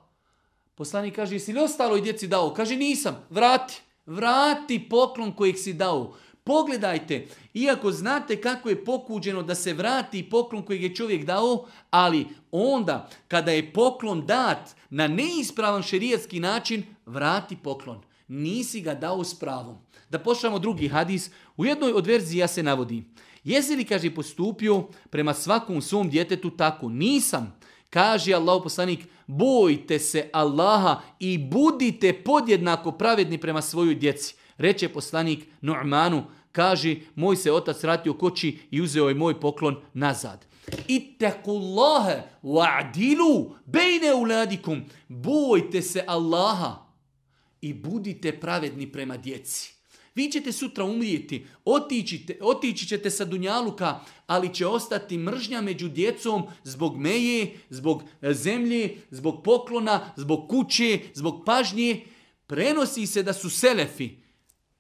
S1: Poslanik kaže, jesi li ostaloj djeci dao? Kaže, nisam, vrati, vrati poklon kojeg si dao. Pogledajte, iako znate kako je pokuđeno da se vrati poklon kojeg je čovjek dao, ali onda kada je poklon dat na neispravan šerijatski način, vrati poklon. Nisi ga dao s pravom. Da pošljamo drugi hadis, u jednoj od verzija se navodi. Jesi li, kaže, postupio prema svakom svom djetetu tako? Nisam. Kaže Allah poslanik, bojte se Allaha i budite podjednako pravedni prema svojoj djeci. Reče poslanik Nu'manu, kaže, moj se otac vratio koći i uzeo je moj poklon nazad. Ittakullaha wa'dilu bejne uladikum. Bojte se Allaha i budite pravedni prema djeci. Vi ćete sutra umrijeti, otići, ćete sa Dunjaluka, ali će ostati mržnja među djecom zbog meje, zbog zemlje, zbog poklona, zbog kuće, zbog pažnje. Prenosi se da su selefi,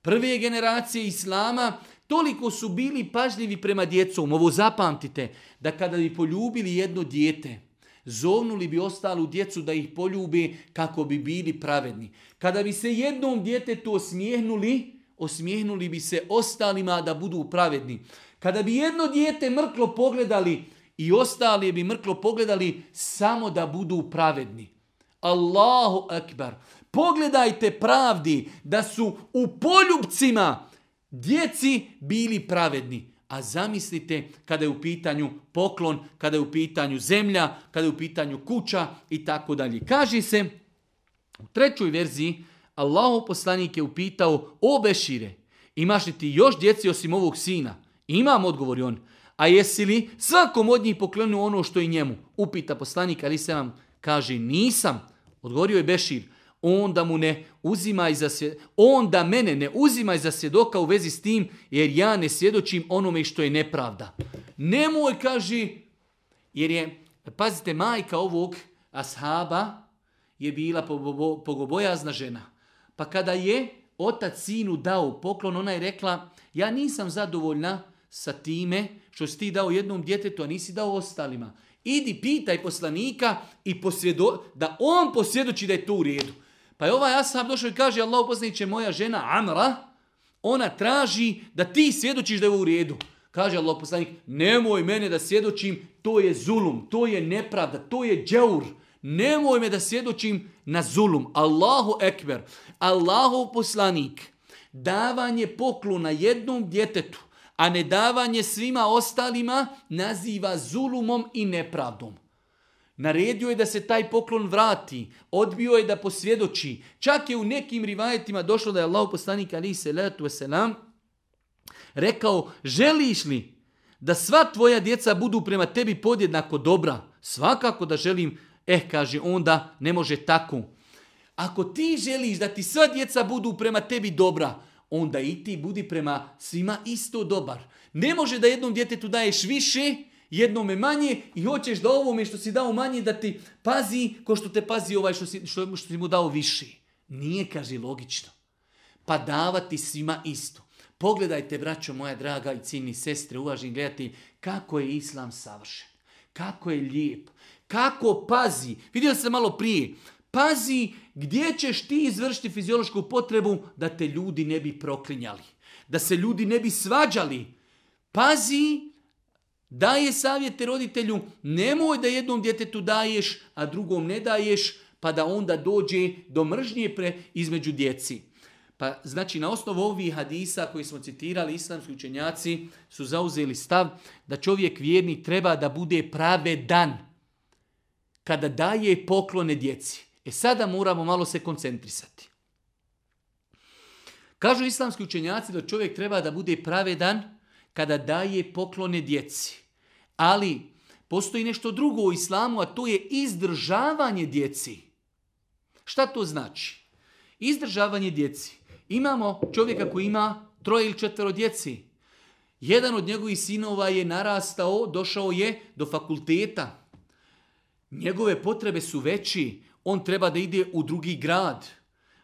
S1: prve generacije Islama, toliko su bili pažljivi prema djecom. Ovo zapamtite, da kada bi poljubili jedno dijete, zovnuli bi ostalu djecu da ih poljubi kako bi bili pravedni. Kada bi se jednom djetetu osmijehnuli, osmijehnuli bi se ostalima da budu pravedni. Kada bi jedno dijete mrklo pogledali i ostali bi mrklo pogledali samo da budu pravedni. Allahu akbar. Pogledajte pravdi da su u poljubcima djeci bili pravedni. A zamislite kada je u pitanju poklon, kada je u pitanju zemlja, kada je u pitanju kuća i tako dalje. Kaže se u trećoj verziji Allahu poslanik je upitao o Bešire, imaš li ti još djeci osim ovog sina? Imam, odgovori on. A jesi li svakom od njih poklonuo ono što je njemu? Upita poslanik, ali se vam kaže nisam. Odgovorio je Bešir onda mu ne uzimaj za onda mene ne uzimaj za svjedoka u vezi s tim, jer ja ne svjedočim onome što je nepravda. Nemoj, kaži, jer je, pazite, majka ovog ashaba je bila pogobojazna žena. Pa kada je otac sinu dao poklon, ona je rekla, ja nisam zadovoljna sa time što si ti dao jednom djetetu, a nisi dao ostalima. Idi pitaj poslanika i posvjedo, da on posvjedoči da je to u redu. Pa je ovaj Ashab došao i kaže, Allah poslaniće, moja žena Amra, ona traži da ti svjedočiš da je u redu. Kaže Allah poslanik, nemoj mene da svjedočim, to je zulum, to je nepravda, to je džaur. Nemoj me da svjedočim na zulum. Allahu ekber, Allahu poslanik, davanje poklona jednom djetetu, a ne davanje svima ostalima, naziva zulumom i nepravdom. Naredio je da se taj poklon vrati, odbio je da posvjedoči. Čak je u nekim rivajetima došlo da je Allah poslanik ali se letu selam rekao, želiš li da sva tvoja djeca budu prema tebi podjednako dobra? Svakako da želim, eh, kaže onda, ne može tako. Ako ti želiš da ti sva djeca budu prema tebi dobra, onda i ti budi prema svima isto dobar. Ne može da jednom djetetu daješ više, jednome manje i hoćeš da ovome što si dao manje da ti pazi ko što te pazi ovaj što si, što, što si mu dao više. Nije, kaže, logično. Pa davati svima isto. Pogledajte, braćo moja draga i ciljni sestre, uvaženi gledatelji, kako je Islam savršen. Kako je lijep. Kako pazi. Vidio sam malo prije. Pazi gdje ćeš ti izvršiti fiziološku potrebu da te ljudi ne bi proklinjali. Da se ljudi ne bi svađali. Pazi Daje savjete roditelju, nemoj da jednom djetetu daješ, a drugom ne daješ, pa da onda dođe do mržnje pre između djeci. Pa znači na osnovu ovih hadisa koji smo citirali, islamski učenjaci su zauzeli stav da čovjek vjerni treba da bude pravedan kada daje poklone djeci. E sada moramo malo se koncentrisati. Kažu islamski učenjaci da čovjek treba da bude pravedan kada daje poklone djeci. Ali postoji nešto drugo u islamu, a to je izdržavanje djeci. Šta to znači? Izdržavanje djeci. Imamo čovjeka koji ima troje ili četvero djeci. Jedan od njegovih sinova je narastao, došao je do fakulteta. Njegove potrebe su veći. On treba da ide u drugi grad.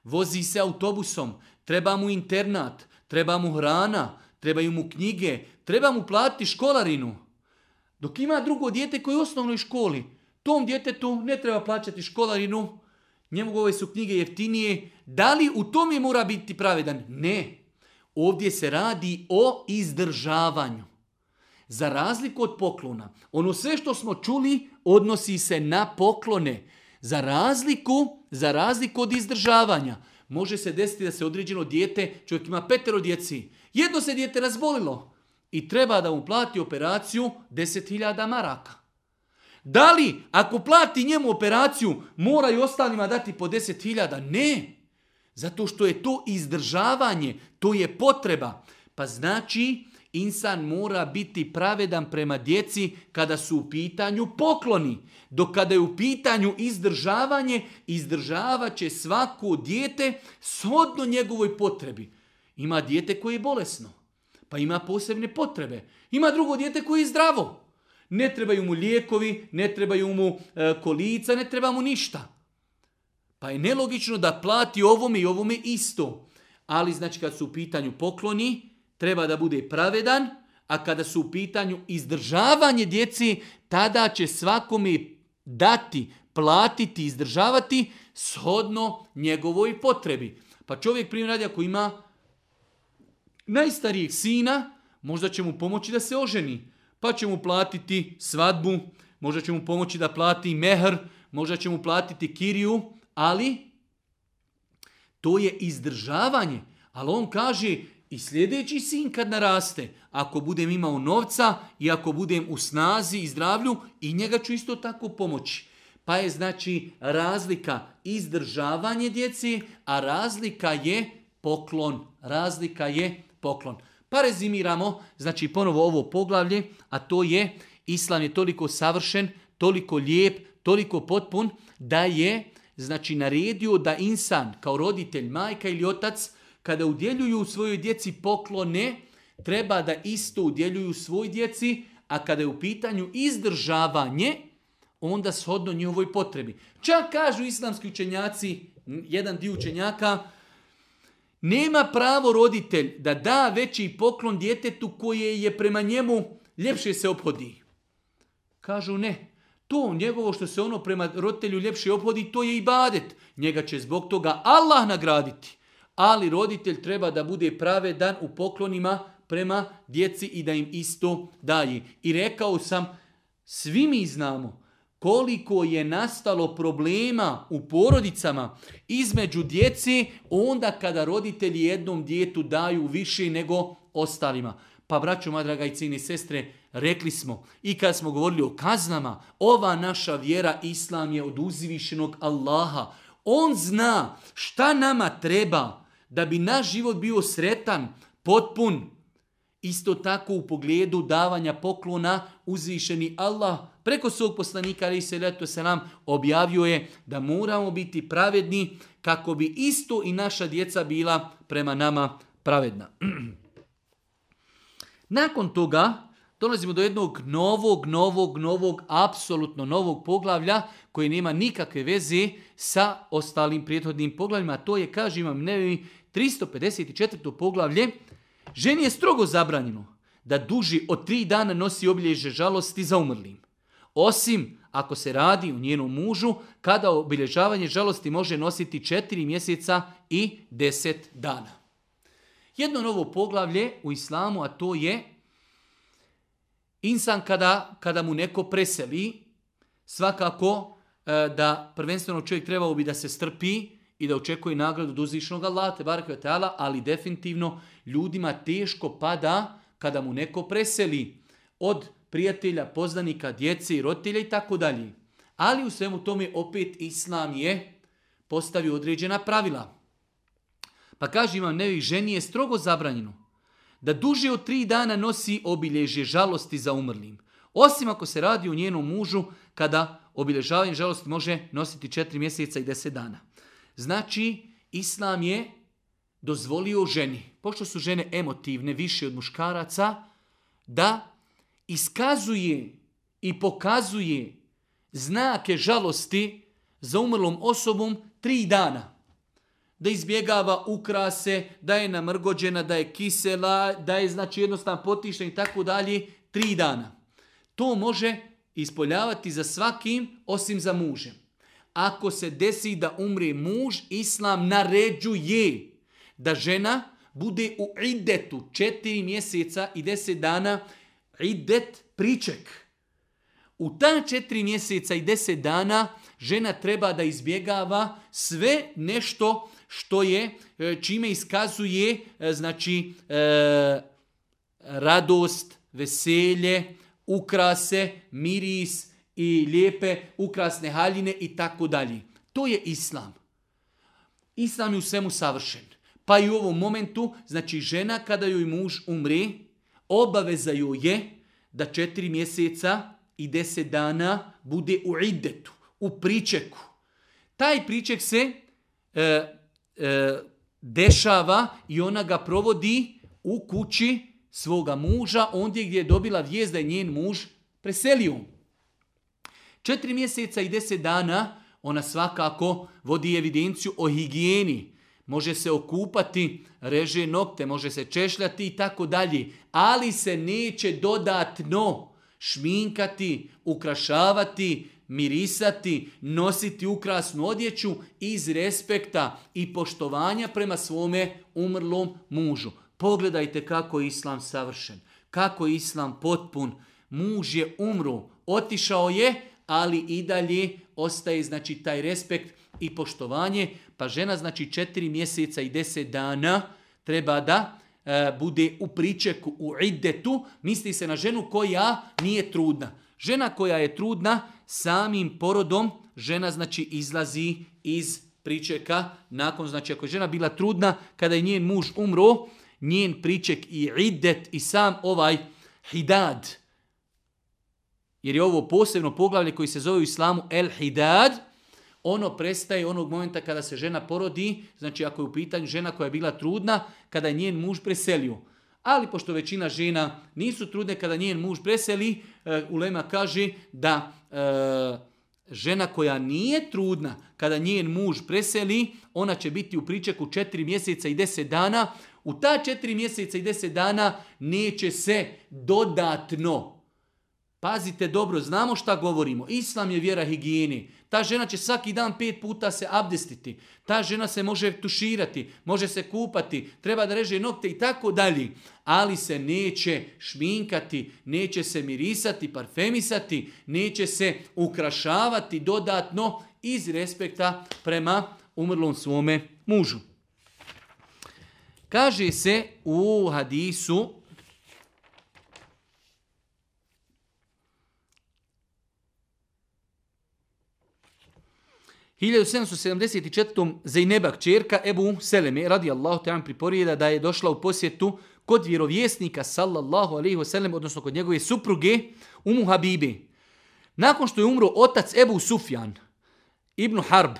S1: Vozi se autobusom. Treba mu internat. Treba mu hrana. Trebaju mu knjige. Treba mu platiti školarinu. Dok ima drugo dijete koje je u osnovnoj školi, tom djetetu ne treba plaćati školarinu, njemu ove su knjige jeftinije. Da li u tome mora biti pravedan? Ne. Ovdje se radi o izdržavanju. Za razliku od poklona, ono sve što smo čuli odnosi se na poklone. Za razliku, za razliku od izdržavanja. Može se desiti da se određeno dijete, čovjek ima petero djeci, jedno se dijete razbolilo i treba da mu plati operaciju 10.000 maraka. Da li, ako plati njemu operaciju, mora i ostalima dati po 10.000? Ne. Zato što je to izdržavanje, to je potreba. Pa znači, insan mora biti pravedan prema djeci kada su u pitanju pokloni. Dok kada je u pitanju izdržavanje, izdržavat će svako dijete shodno njegovoj potrebi. Ima dijete koje je bolesno. Pa ima posebne potrebe. Ima drugo dijete koje je zdravo. Ne trebaju mu lijekovi, ne trebaju mu e, kolica, ne treba mu ništa. Pa je nelogično da plati ovome i ovome isto. Ali znači kad su u pitanju pokloni, treba da bude pravedan, a kada su u pitanju izdržavanje djeci, tada će svakome dati, platiti, izdržavati shodno njegovoj potrebi. Pa čovjek primjer radi ako ima najstarijeg sina, možda će mu pomoći da se oženi, pa će mu platiti svadbu, možda će mu pomoći da plati mehr, možda će mu platiti kiriju, ali to je izdržavanje. Ali on kaže, i sljedeći sin kad naraste, ako budem imao novca i ako budem u snazi i zdravlju, i njega ću isto tako pomoći. Pa je znači razlika izdržavanje djeci, a razlika je poklon. Razlika je poklon. Pa rezimiramo, znači ponovo ovo poglavlje, a to je Islam je toliko savršen, toliko lijep, toliko potpun, da je znači naredio da insan kao roditelj, majka ili otac, kada udjeljuju svojoj djeci poklone, treba da isto udjeljuju svoj djeci, a kada je u pitanju izdržavanje, onda shodno njihovoj potrebi. Čak kažu islamski učenjaci, jedan dio učenjaka, Nema pravo roditelj da da veći poklon djetetu koje je prema njemu ljepše se obhodi. Kažu ne. To njegovo što se ono prema roditelju ljepše obhodi, to je i badet. Njega će zbog toga Allah nagraditi. Ali roditelj treba da bude pravedan u poklonima prema djeci i da im isto daje. I rekao sam, svi mi znamo koliko je nastalo problema u porodicama između djeci onda kada roditelji jednom djetu daju više nego ostalima. Pa braćo, moja draga i cijeni sestre, rekli smo i kad smo govorili o kaznama, ova naša vjera Islam je od uzvišenog Allaha. On zna šta nama treba da bi naš život bio sretan, potpun, Isto tako u pogledu davanja poklona uzvišeni Allah preko svog poslanika ali se leto se nam objavio je da moramo biti pravedni kako bi isto i naša djeca bila prema nama pravedna. *clears throat* Nakon toga dolazimo do jednog novog, novog, novog, apsolutno novog poglavlja koji nema nikakve veze sa ostalim prijethodnim poglavljima. To je, kaže imam nevi, 354. poglavlje Ženi je strogo zabranjeno da duži od tri dana nosi obilježe žalosti za umrlim. Osim ako se radi u njenom mužu, kada obilježavanje žalosti može nositi četiri mjeseca i deset dana. Jedno novo poglavlje u islamu, a to je insan kada, kada mu neko preseli, svakako e, da prvenstveno čovjek trebao bi da se strpi, i da očekuje nagradu od uzvišnog Allaha, ali definitivno ljudima teško pada kada mu neko preseli od prijatelja, poznanika, djece i roditelja i tako dalje. Ali u svemu tome opet Islam je postavio određena pravila. Pa kaže imam nevi ženi je strogo zabranjeno da duže od tri dana nosi obilježje žalosti za umrlim. Osim ako se radi o njenom mužu kada obilježavanje žalosti može nositi četiri mjeseca i deset dana. Znači, Islam je dozvolio ženi, pošto su žene emotivne više od muškaraca, da iskazuje i pokazuje znake žalosti za umrlom osobom tri dana. Da izbjegava ukrase, da je namrgođena, da je kisela, da je znači jednostavno potišna i tako dalje, tri dana. To može ispoljavati za svakim osim za mužem ako se desi da umre muž, islam naređuje da žena bude u idetu četiri mjeseca i deset dana idet priček. U ta četiri mjeseca i deset dana žena treba da izbjegava sve nešto što je, e, čime iskazuje e, znači e, radost, veselje, ukrase, miris, i lijepe ukrasne haljine i tako dalje. To je islam. Islam je u svemu savršen. Pa i u ovom momentu, znači žena kada joj muž umri, obaveza joj je da četiri mjeseca i deset dana bude u idetu, u pričeku. Taj priček se e, e, dešava i ona ga provodi u kući svoga muža, ondje gdje je dobila vijest da je njen muž preselio. Četiri mjeseca i deset dana ona svakako vodi evidenciju o higijeni. Može se okupati, reže nokte, može se češljati i tako dalje. Ali se neće dodatno šminkati, ukrašavati, mirisati, nositi ukrasnu odjeću iz respekta i poštovanja prema svome umrlom mužu. Pogledajte kako je Islam savršen, kako je Islam potpun. Muž je umro, otišao je, ali i dalje ostaje znači taj respekt i poštovanje, pa žena znači četiri mjeseca i deset dana treba da e, bude u pričeku, u idetu, misli se na ženu koja nije trudna. Žena koja je trudna samim porodom, žena znači izlazi iz pričeka, nakon znači ako je žena bila trudna, kada je njen muž umro, njen priček i idet i sam ovaj hidad, jer je ovo posebno poglavlje koji se zove u islamu El Hidad, ono prestaje onog momenta kada se žena porodi, znači ako je u pitanju žena koja je bila trudna, kada je njen muž preselio. Ali pošto većina žena nisu trudne kada njen muž preseli, uh, Ulema kaže da uh, žena koja nije trudna, kada njen muž preseli, ona će biti u pričeku četiri mjeseca i deset dana. U ta četiri mjeseca i deset dana neće se dodatno Pazite dobro, znamo šta govorimo. Islam je vjera higijeni. Ta žena će svaki dan pet puta se abdestiti. Ta žena se može tuširati, može se kupati, treba da reže nokte i tako dalje. Ali se neće šminkati, neće se mirisati, parfemisati, neće se ukrašavati dodatno iz respekta prema umrlom svome mužu. Kaže se u hadisu 1774. Zajnebak čerka Ebu Seleme radijallahu ta'am priporijeda da je došla u posjetu kod vjerovjesnika sallallahu alaihi wasallam, odnosno kod njegove supruge Umu Habibe. Nakon što je umro otac Ebu Sufjan, Ibn Harb,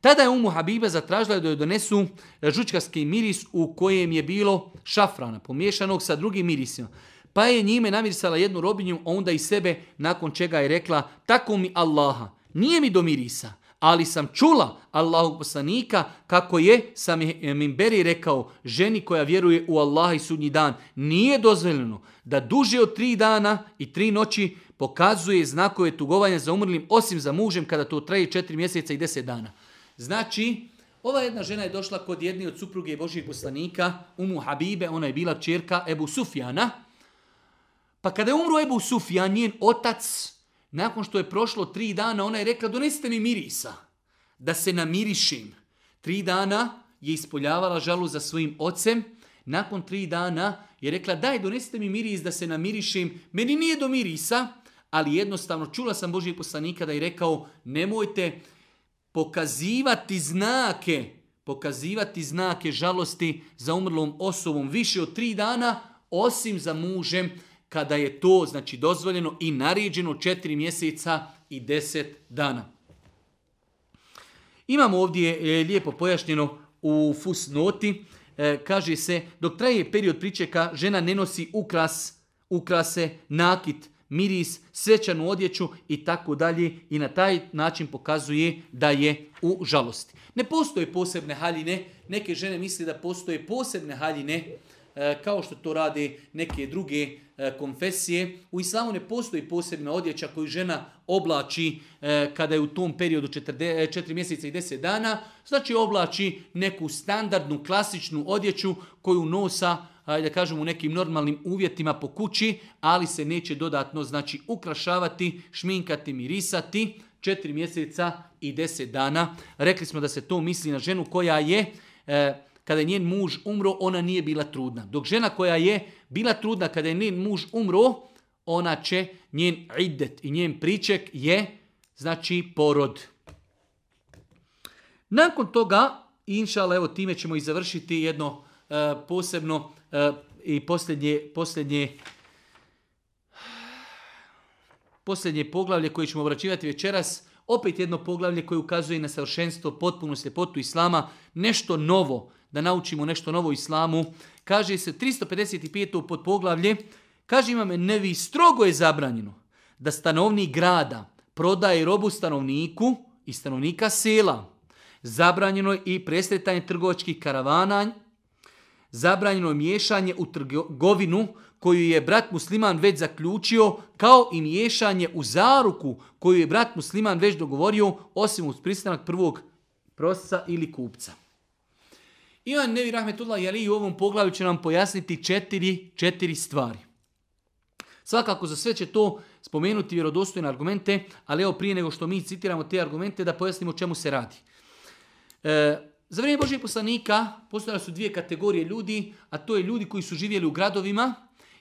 S1: tada je Umu Habiba zatražila da joj donesu žučkarski miris u kojem je bilo šafrana, pomješanog sa drugim mirisima. Pa je njime namirisala jednu robinju, onda i sebe, nakon čega je rekla, tako mi Allaha, nije mi do mirisa, ali sam čula Allahog poslanika kako je sam Mimberi rekao ženi koja vjeruje u Allaha i sudnji dan nije dozvoljeno da duže od tri dana i tri noći pokazuje znakove tugovanja za umrlim osim za mužem kada to traje četiri mjeseca i deset dana. Znači, ova jedna žena je došla kod jedne od supruge Božih poslanika, Umu Habibe, ona je bila čerka Ebu Sufjana. Pa kada je umro Ebu Sufjan, njen otac nakon što je prošlo tri dana, ona je rekla, donesite mi mirisa, da se namirišim. Tri dana je ispoljavala žalu za svojim ocem. Nakon tri dana je rekla, daj, donesite mi miris da se namirišim. Meni nije do mirisa, ali jednostavno čula sam Božijeg poslanika da je rekao, nemojte pokazivati znake, pokazivati znake žalosti za umrlom osobom više od tri dana, osim za mužem kada je to znači dozvoljeno i naređeno četiri mjeseca i deset dana. Imamo ovdje e, lijepo pojašnjeno u fusnoti, e, kaže se dok traje period pričeka žena ne nosi ukras, ukrase, nakit, miris, svećanu odjeću i tako dalje i na taj način pokazuje da je u žalosti. Ne postoje posebne haljine, neke žene misle da postoje posebne haljine kao što to rade neke druge e, konfesije. U islamu ne postoji posebna odjeća koju žena oblači e, kada je u tom periodu 4 mjeseca i 10 dana. Znači oblači neku standardnu, klasičnu odjeću koju nosa da kažemo u nekim normalnim uvjetima po kući, ali se neće dodatno znači ukrašavati, šminkati, mirisati. 4 mjeseca i 10 dana. Rekli smo da se to misli na ženu koja je kada je njen muž umro, ona nije bila trudna. Dok žena koja je bila trudna kada je njen muž umro, ona će, njen idet i njen priček je, znači, porod. Nakon toga, inšala, evo time ćemo i završiti jedno e, posebno e, i posljednje, posljednje posljednje poglavlje koje ćemo obraćivati večeras, opet jedno poglavlje koje ukazuje na savršenstvo, potpuno sljepotu Islama, nešto novo, da naučimo nešto novo islamu. Kaže se 355. pod poglavlje, kaže imame nevi, strogo je zabranjeno da stanovnik grada prodaje robu stanovniku i stanovnika sela. Zabranjeno je i presretanje trgovačkih karavana, zabranjeno je miješanje u trgovinu koju je brat musliman već zaključio, kao i miješanje u zaruku koju je brat musliman već dogovorio, osim uz pristanak prvog prosca ili kupca. Ivan Nevi Rahmetullah Jali u ovom poglavlju će nam pojasniti četiri, četiri stvari. Svakako za sve će to spomenuti vjerodostojne argumente, ali evo prije nego što mi citiramo te argumente da pojasnimo o čemu se radi. E, za vrijeme Božih poslanika postojale su dvije kategorije ljudi, a to je ljudi koji su živjeli u gradovima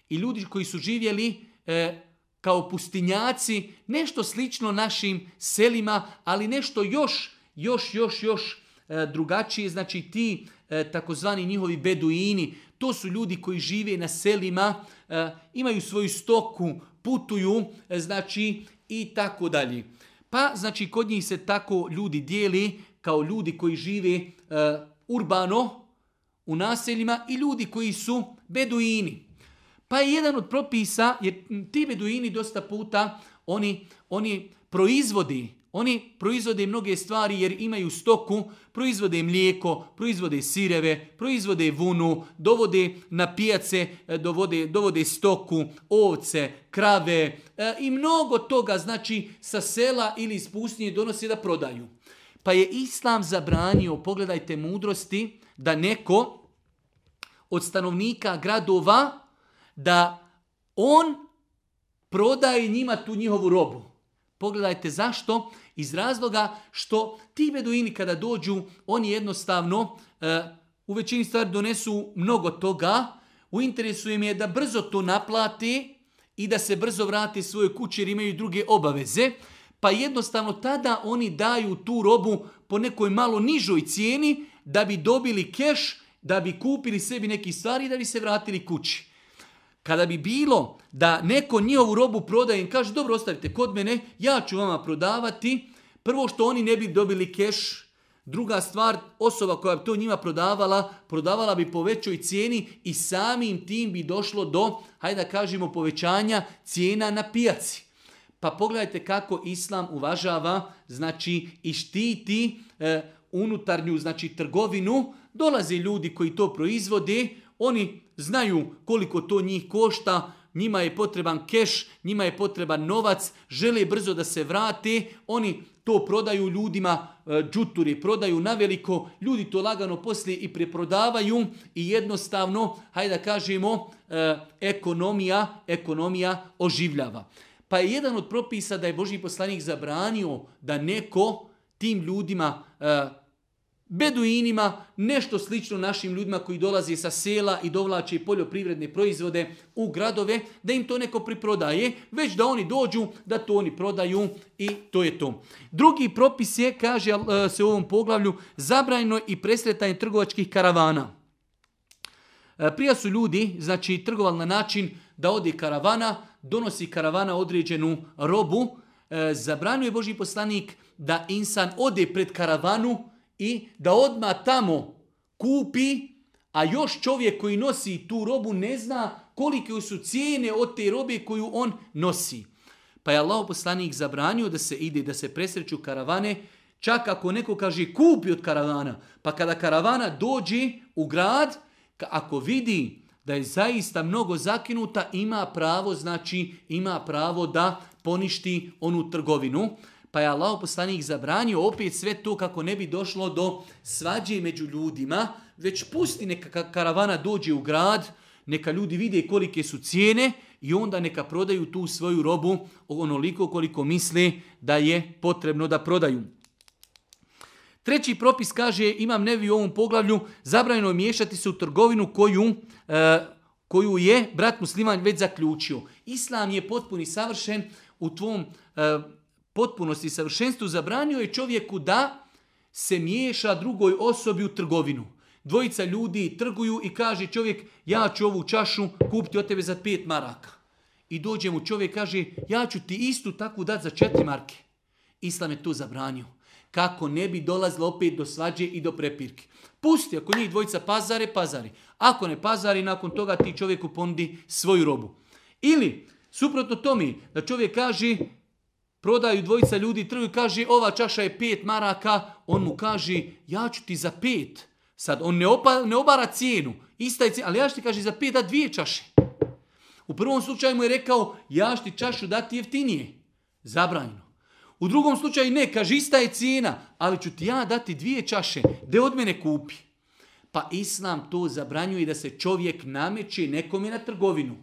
S1: i ljudi koji su živjeli e, kao pustinjaci, nešto slično našim selima, ali nešto još, još, još, još e, drugačije, znači ti takozvani njihovi beduini, to su ljudi koji žive na selima, e, imaju svoju stoku, putuju, e, znači i tako dalje. Pa znači kod njih se tako ljudi dijeli kao ljudi koji žive urbano u naseljima i ljudi koji su beduini. Pa je jedan od propisa, jer ti beduini dosta puta oni, oni proizvodi Oni proizvode mnoge stvari jer imaju stoku, proizvode mlijeko, proizvode sireve, proizvode vunu, dovode na pijace, e, dovode, dovode stoku, ovce, krave e, i mnogo toga znači sa sela ili iz pustinje donose da prodaju. Pa je Islam zabranio, pogledajte mudrosti, da neko od stanovnika gradova, da on prodaje njima tu njihovu robu. Pogledajte zašto? Iz razloga što ti beduini kada dođu, oni jednostavno e, u većini stvari donesu mnogo toga, u interesu im je da brzo to naplati i da se brzo vrati svoje kuće jer imaju druge obaveze, pa jednostavno tada oni daju tu robu po nekoj malo nižoj cijeni da bi dobili keš, da bi kupili sebi neki stvari i da bi se vratili kući. Kada bi bilo da neko njihovu robu prodaje i kaže dobro ostavite kod mene, ja ću vama prodavati, prvo što oni ne bi dobili keš, druga stvar, osoba koja bi to njima prodavala, prodavala bi po većoj cijeni i samim tim bi došlo do, hajde da kažemo, povećanja cijena na pijaci. Pa pogledajte kako Islam uvažava, znači i štiti e, unutarnju, znači trgovinu, dolaze ljudi koji to proizvode, oni znaju koliko to njih košta, njima je potreban keš, njima je potreban novac, žele brzo da se vrate, oni to prodaju ljudima, e, džuturi, prodaju na veliko, ljudi to lagano poslije i preprodavaju i jednostavno, hajde da kažemo, e, ekonomija, ekonomija oživljava. Pa je jedan od propisa da je Boži poslanik zabranio da neko tim ljudima e, beduinima, nešto slično našim ljudima koji dolaze sa sela i dovlače poljoprivredne proizvode u gradove, da im to neko priprodaje, već da oni dođu, da to oni prodaju i to je to. Drugi propis je, kaže e, se u ovom poglavlju, zabrajno i presretanje trgovačkih karavana. E, prija su ljudi, znači, trgovali na način da ode karavana, donosi karavana određenu robu, e, zabranio je Boži poslanik da insan ode pred karavanu, i da odmah tamo kupi, a još čovjek koji nosi tu robu ne zna kolike su cijene od te robe koju on nosi. Pa je Allah poslanik zabranio da se ide, da se presreću karavane, čak ako neko kaže kupi od karavana, pa kada karavana dođe u grad, ako vidi da je zaista mnogo zakinuta, ima pravo, znači ima pravo da poništi onu trgovinu pa je Allah poslanik zabranio opet sve to kako ne bi došlo do svađe među ljudima, već pusti neka karavana dođe u grad, neka ljudi vide kolike su cijene i onda neka prodaju tu svoju robu onoliko koliko misle da je potrebno da prodaju. Treći propis kaže, imam nevi u ovom poglavlju, zabranjeno je miješati se u trgovinu koju, e, koju je brat musliman već zaključio. Islam je potpuni savršen u tvom e, potpunosti i savršenstvu zabranio je čovjeku da se miješa drugoj osobi u trgovinu. Dvojica ljudi trguju i kaže čovjek ja ću ovu čašu kupiti od tebe za pet maraka. I dođe mu čovjek kaže ja ću ti istu takvu dati za četiri marke. Islam je to zabranio. Kako ne bi dolazilo opet do svađe i do prepirke. Pusti, ako njih dvojica pazare, pazari. Ako ne pazari, nakon toga ti čovjeku ponudi svoju robu. Ili, suprotno tome, da čovjek kaže, prodaju dvojica ljudi trgu i kaže ova čaša je pet maraka, on mu kaže ja ću ti za pet. Sad on ne, ne obara cijenu, ista je cijena, ali ja ću ti kaže za pet da dvije čaše. U prvom slučaju mu je rekao ja ću ti čašu dati jeftinije. Zabranjeno. U drugom slučaju ne, kaže ista je cijena, ali ću ti ja dati dvije čaše, de od mene kupi. Pa Islam to zabranjuje da se čovjek nameće nekome na trgovinu.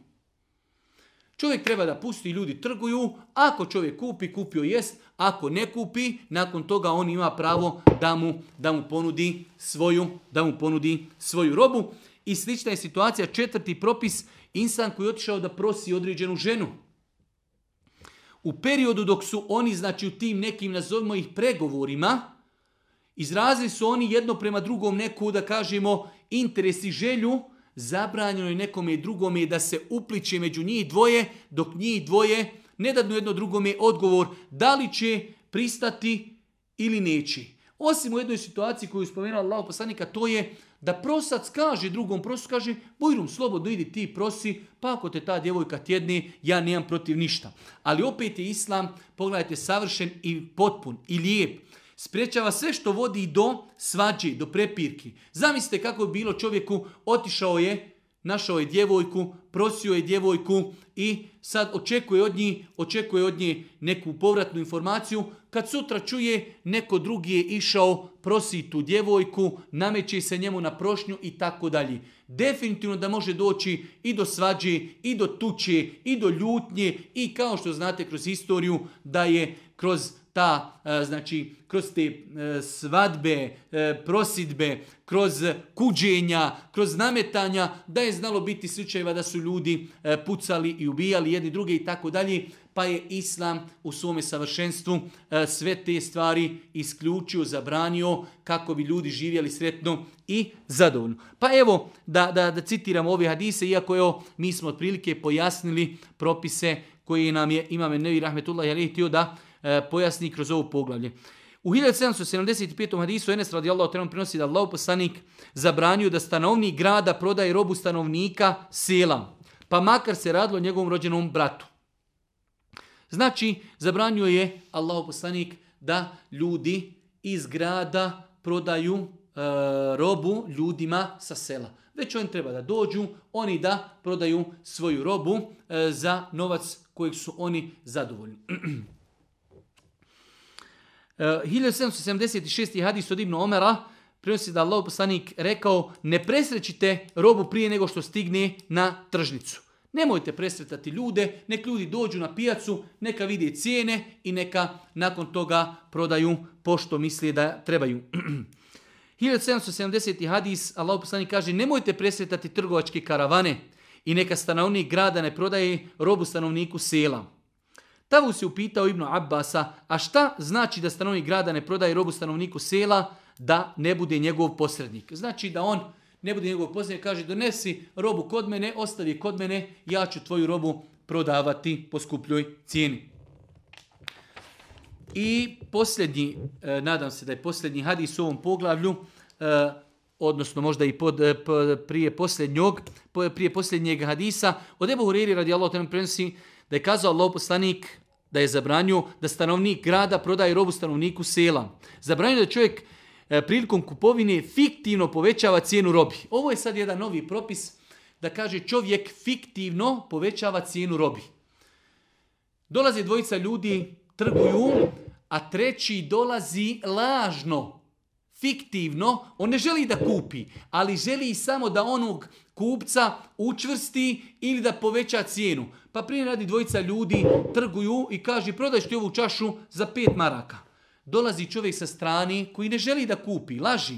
S1: Čovjek treba da pusti, ljudi trguju, ako čovjek kupi, kupio jest, ako ne kupi, nakon toga on ima pravo da mu, da mu, ponudi, svoju, da mu ponudi svoju robu. I slična je situacija, četvrti propis, insan koji je otišao da prosi određenu ženu. U periodu dok su oni, znači u tim nekim, nazovimo ih pregovorima, izrazili su oni jedno prema drugom neku, da kažemo, interes i želju, zabranjeno je nekome drugome da se upliče među njih dvoje, dok njih dvoje ne dadnu jedno drugome odgovor da li će pristati ili neće. Osim u jednoj situaciji koju je spomenuo Allah poslanika, to je Da prosac kaže drugom prosu, kaže, bujrum, slobodno idi ti prosi, pa ako te ta djevojka tjedni, ja nemam protiv ništa. Ali opet je islam, pogledajte, savršen i potpun i lijep. Spriječava sve što vodi do svađe, do prepirki. Zamislite kako je bilo čovjeku, otišao je, našao je djevojku, prosio je djevojku i sad očekuje od njih, očekuje od nje neku povratnu informaciju. Kad sutra čuje neko drugi je išao, prosi tu djevojku, nameće se njemu na prošnju i tako dalje. Definitivno da može doći i do svađe, i do tuče, i do ljutnje i kao što znate kroz historiju da je kroz ta, e, znači, kroz te e, svadbe, e, prosidbe, kroz kuđenja, kroz nametanja, da je znalo biti slučajeva da su ljudi pucali i ubijali jedni druge i tako dalje, pa je Islam u svome savršenstvu sve te stvari isključio, zabranio kako bi ljudi živjeli sretno i zadovoljno. Pa evo, da, da, da citiramo ove hadise, iako evo, mi smo otprilike pojasnili propise koji nam je Imam Nevi Rahmetullah je htio da pojasni kroz ovo poglavlje. U 1775. hadisu Enes radijallahu ta'ala prenosi da Allah poslanik zabranio da stanovnik grada prodaje robu stanovnika sela, pa makar se radilo njegovom rođenom bratu. Znači, zabranio je Allah poslanik da ljudi iz grada prodaju e, robu ljudima sa sela. Već on treba da dođu, oni da prodaju svoju robu e, za novac kojeg su oni zadovoljni. *clears throat* 1776. Eh, hadis od Ibn Omera prenosi da Allah poslanik rekao ne presrećite robu prije nego što stigne na tržnicu. Nemojte presretati ljude, nek ljudi dođu na pijacu, neka vide cijene i neka nakon toga prodaju pošto misli da trebaju. *clears throat* 1770. hadis, Allah poslanik kaže, nemojte presretati trgovačke karavane i neka stanovnik grada ne prodaje robu stanovniku sela. Tavu se upitao Ibnu Abbasa, a šta znači da stanovnik grada ne prodaje robu stanovniku sela, da ne bude njegov posrednik? Znači da on ne bude njegov posrednik, kaže donesi robu kod mene, ostavi kod mene, ja ću tvoju robu prodavati po skupljoj cijeni. I posljednji, e, nadam se da je posljednji hadis u ovom poglavlju, e, odnosno možda i pod, e, prije posljednjog, prije posljednjeg hadisa, od Ebu Huriri radi Allah prenosi da je kazao Allah poslanik da je zabranio da stanovnik grada prodaje robu stanovniku sela. Zabranio da čovjek e, prilikom kupovine fiktivno povećava cijenu robi. Ovo je sad jedan novi propis da kaže čovjek fiktivno povećava cijenu robi. Dolazi dvojica ljudi, trguju, a treći dolazi lažno, fiktivno. On ne želi da kupi, ali želi samo da onog kupca učvrsti ili da poveća cijenu. Pa prije radi dvojica ljudi, trguju i kaže prodajš ti ovu čašu za pet maraka. Dolazi čovjek sa strani koji ne želi da kupi, laži.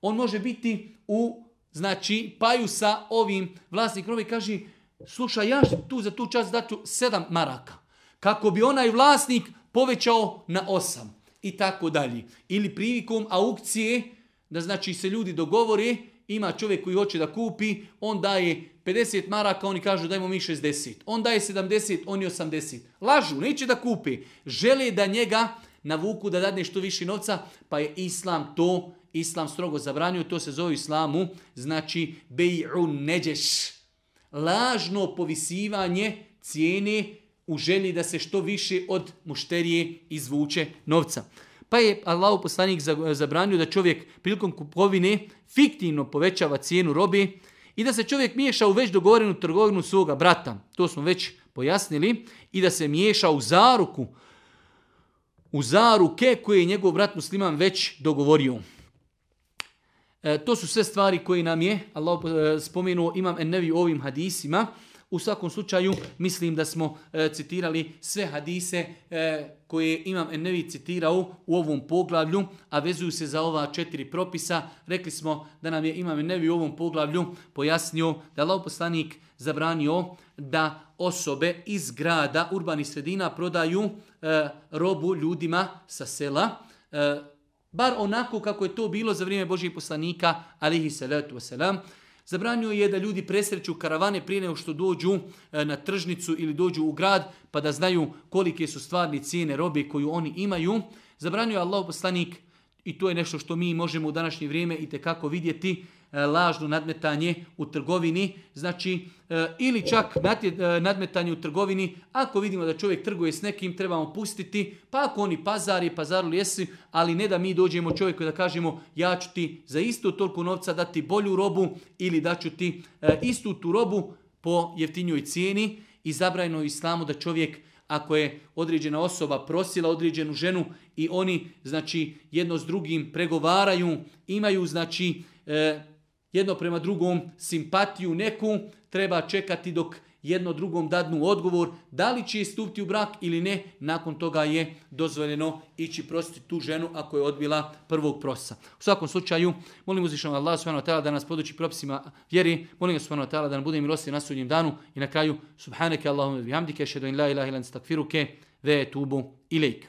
S1: On može biti u znači paju sa ovim vlasnikom i kaže slušaj ja tu za tu čas dati sedam maraka. Kako bi onaj vlasnik povećao na osam i tako dalje. Ili prilikom aukcije da znači se ljudi dogovore ima čovjek koji hoće da kupi, on daje 50 maraka, oni kažu dajmo mi 60. On daje 70, oni 80. Lažu, neće da kupi. Žele da njega navuku da dadne što više novca, pa je islam to, islam strogo zabranio, to se zove islamu, znači bej'un neđeš. Lažno povisivanje cijene u želji da se što više od mušterije izvuče novca. Pa je Allah poslanik zabranio da čovjek prilikom kupovine fiktivno povećava cijenu robi i da se čovjek miješa u već dogovorenu trgovinu svoga brata. To smo već pojasnili. I da se miješa u zaruku, u zaruke koje je njegov brat musliman već dogovorio. E, to su sve stvari koje nam je Allah e, spomenuo imam ennevi u ovim hadisima. U svakom slučaju mislim da smo e, citirali sve hadise e, koje imam Ennevi citirao u ovom poglavlju, a vezuju se za ova četiri propisa. Rekli smo da nam je imam Ennevi u ovom poglavlju pojasnio da je poslanik zabranio da osobe iz grada, urbanih sredina prodaju e, robu ljudima sa sela. bar onako kako je to bilo za vrijeme Božih poslanika, alihi salatu wasalam. Zabranio je da ljudi presreću karavane prije nego što dođu e, na tržnicu ili dođu u grad pa da znaju kolike su stvarni cijene robe koju oni imaju. Zabranio je Allah poslanik i to je nešto što mi možemo u današnje vrijeme i kako vidjeti, lažno nadmetanje u trgovini, znači e, ili čak e, nadmetanje u trgovini, ako vidimo da čovjek trguje s nekim, trebamo pustiti, pa ako oni pazari, pazaru jesi, ali ne da mi dođemo čovjeku da kažemo ja ću ti za isto toliko novca dati bolju robu ili da ću ti istu tu robu po jeftinjoj cijeni. I zabrajno u islamu da čovjek ako je određena osoba prosila određenu ženu i oni znači jedno s drugim pregovaraju, imaju znači e, jedno prema drugom simpatiju neku, treba čekati dok jedno drugom dadnu odgovor da li će stupiti u brak ili ne. Nakon toga je dozvoljeno ići prositi tu ženu ako je odbila prvog prosa. U svakom slučaju, molim uzvišenog Allah subhanahu da nas poduči propisima vjeri, molim ga subhanahu da nam bude milosti na sudnjem danu i na kraju subhaneke Allahumma bihamdike, šedu in la ilaha ilan stakfiruke, ve tubu ilejk.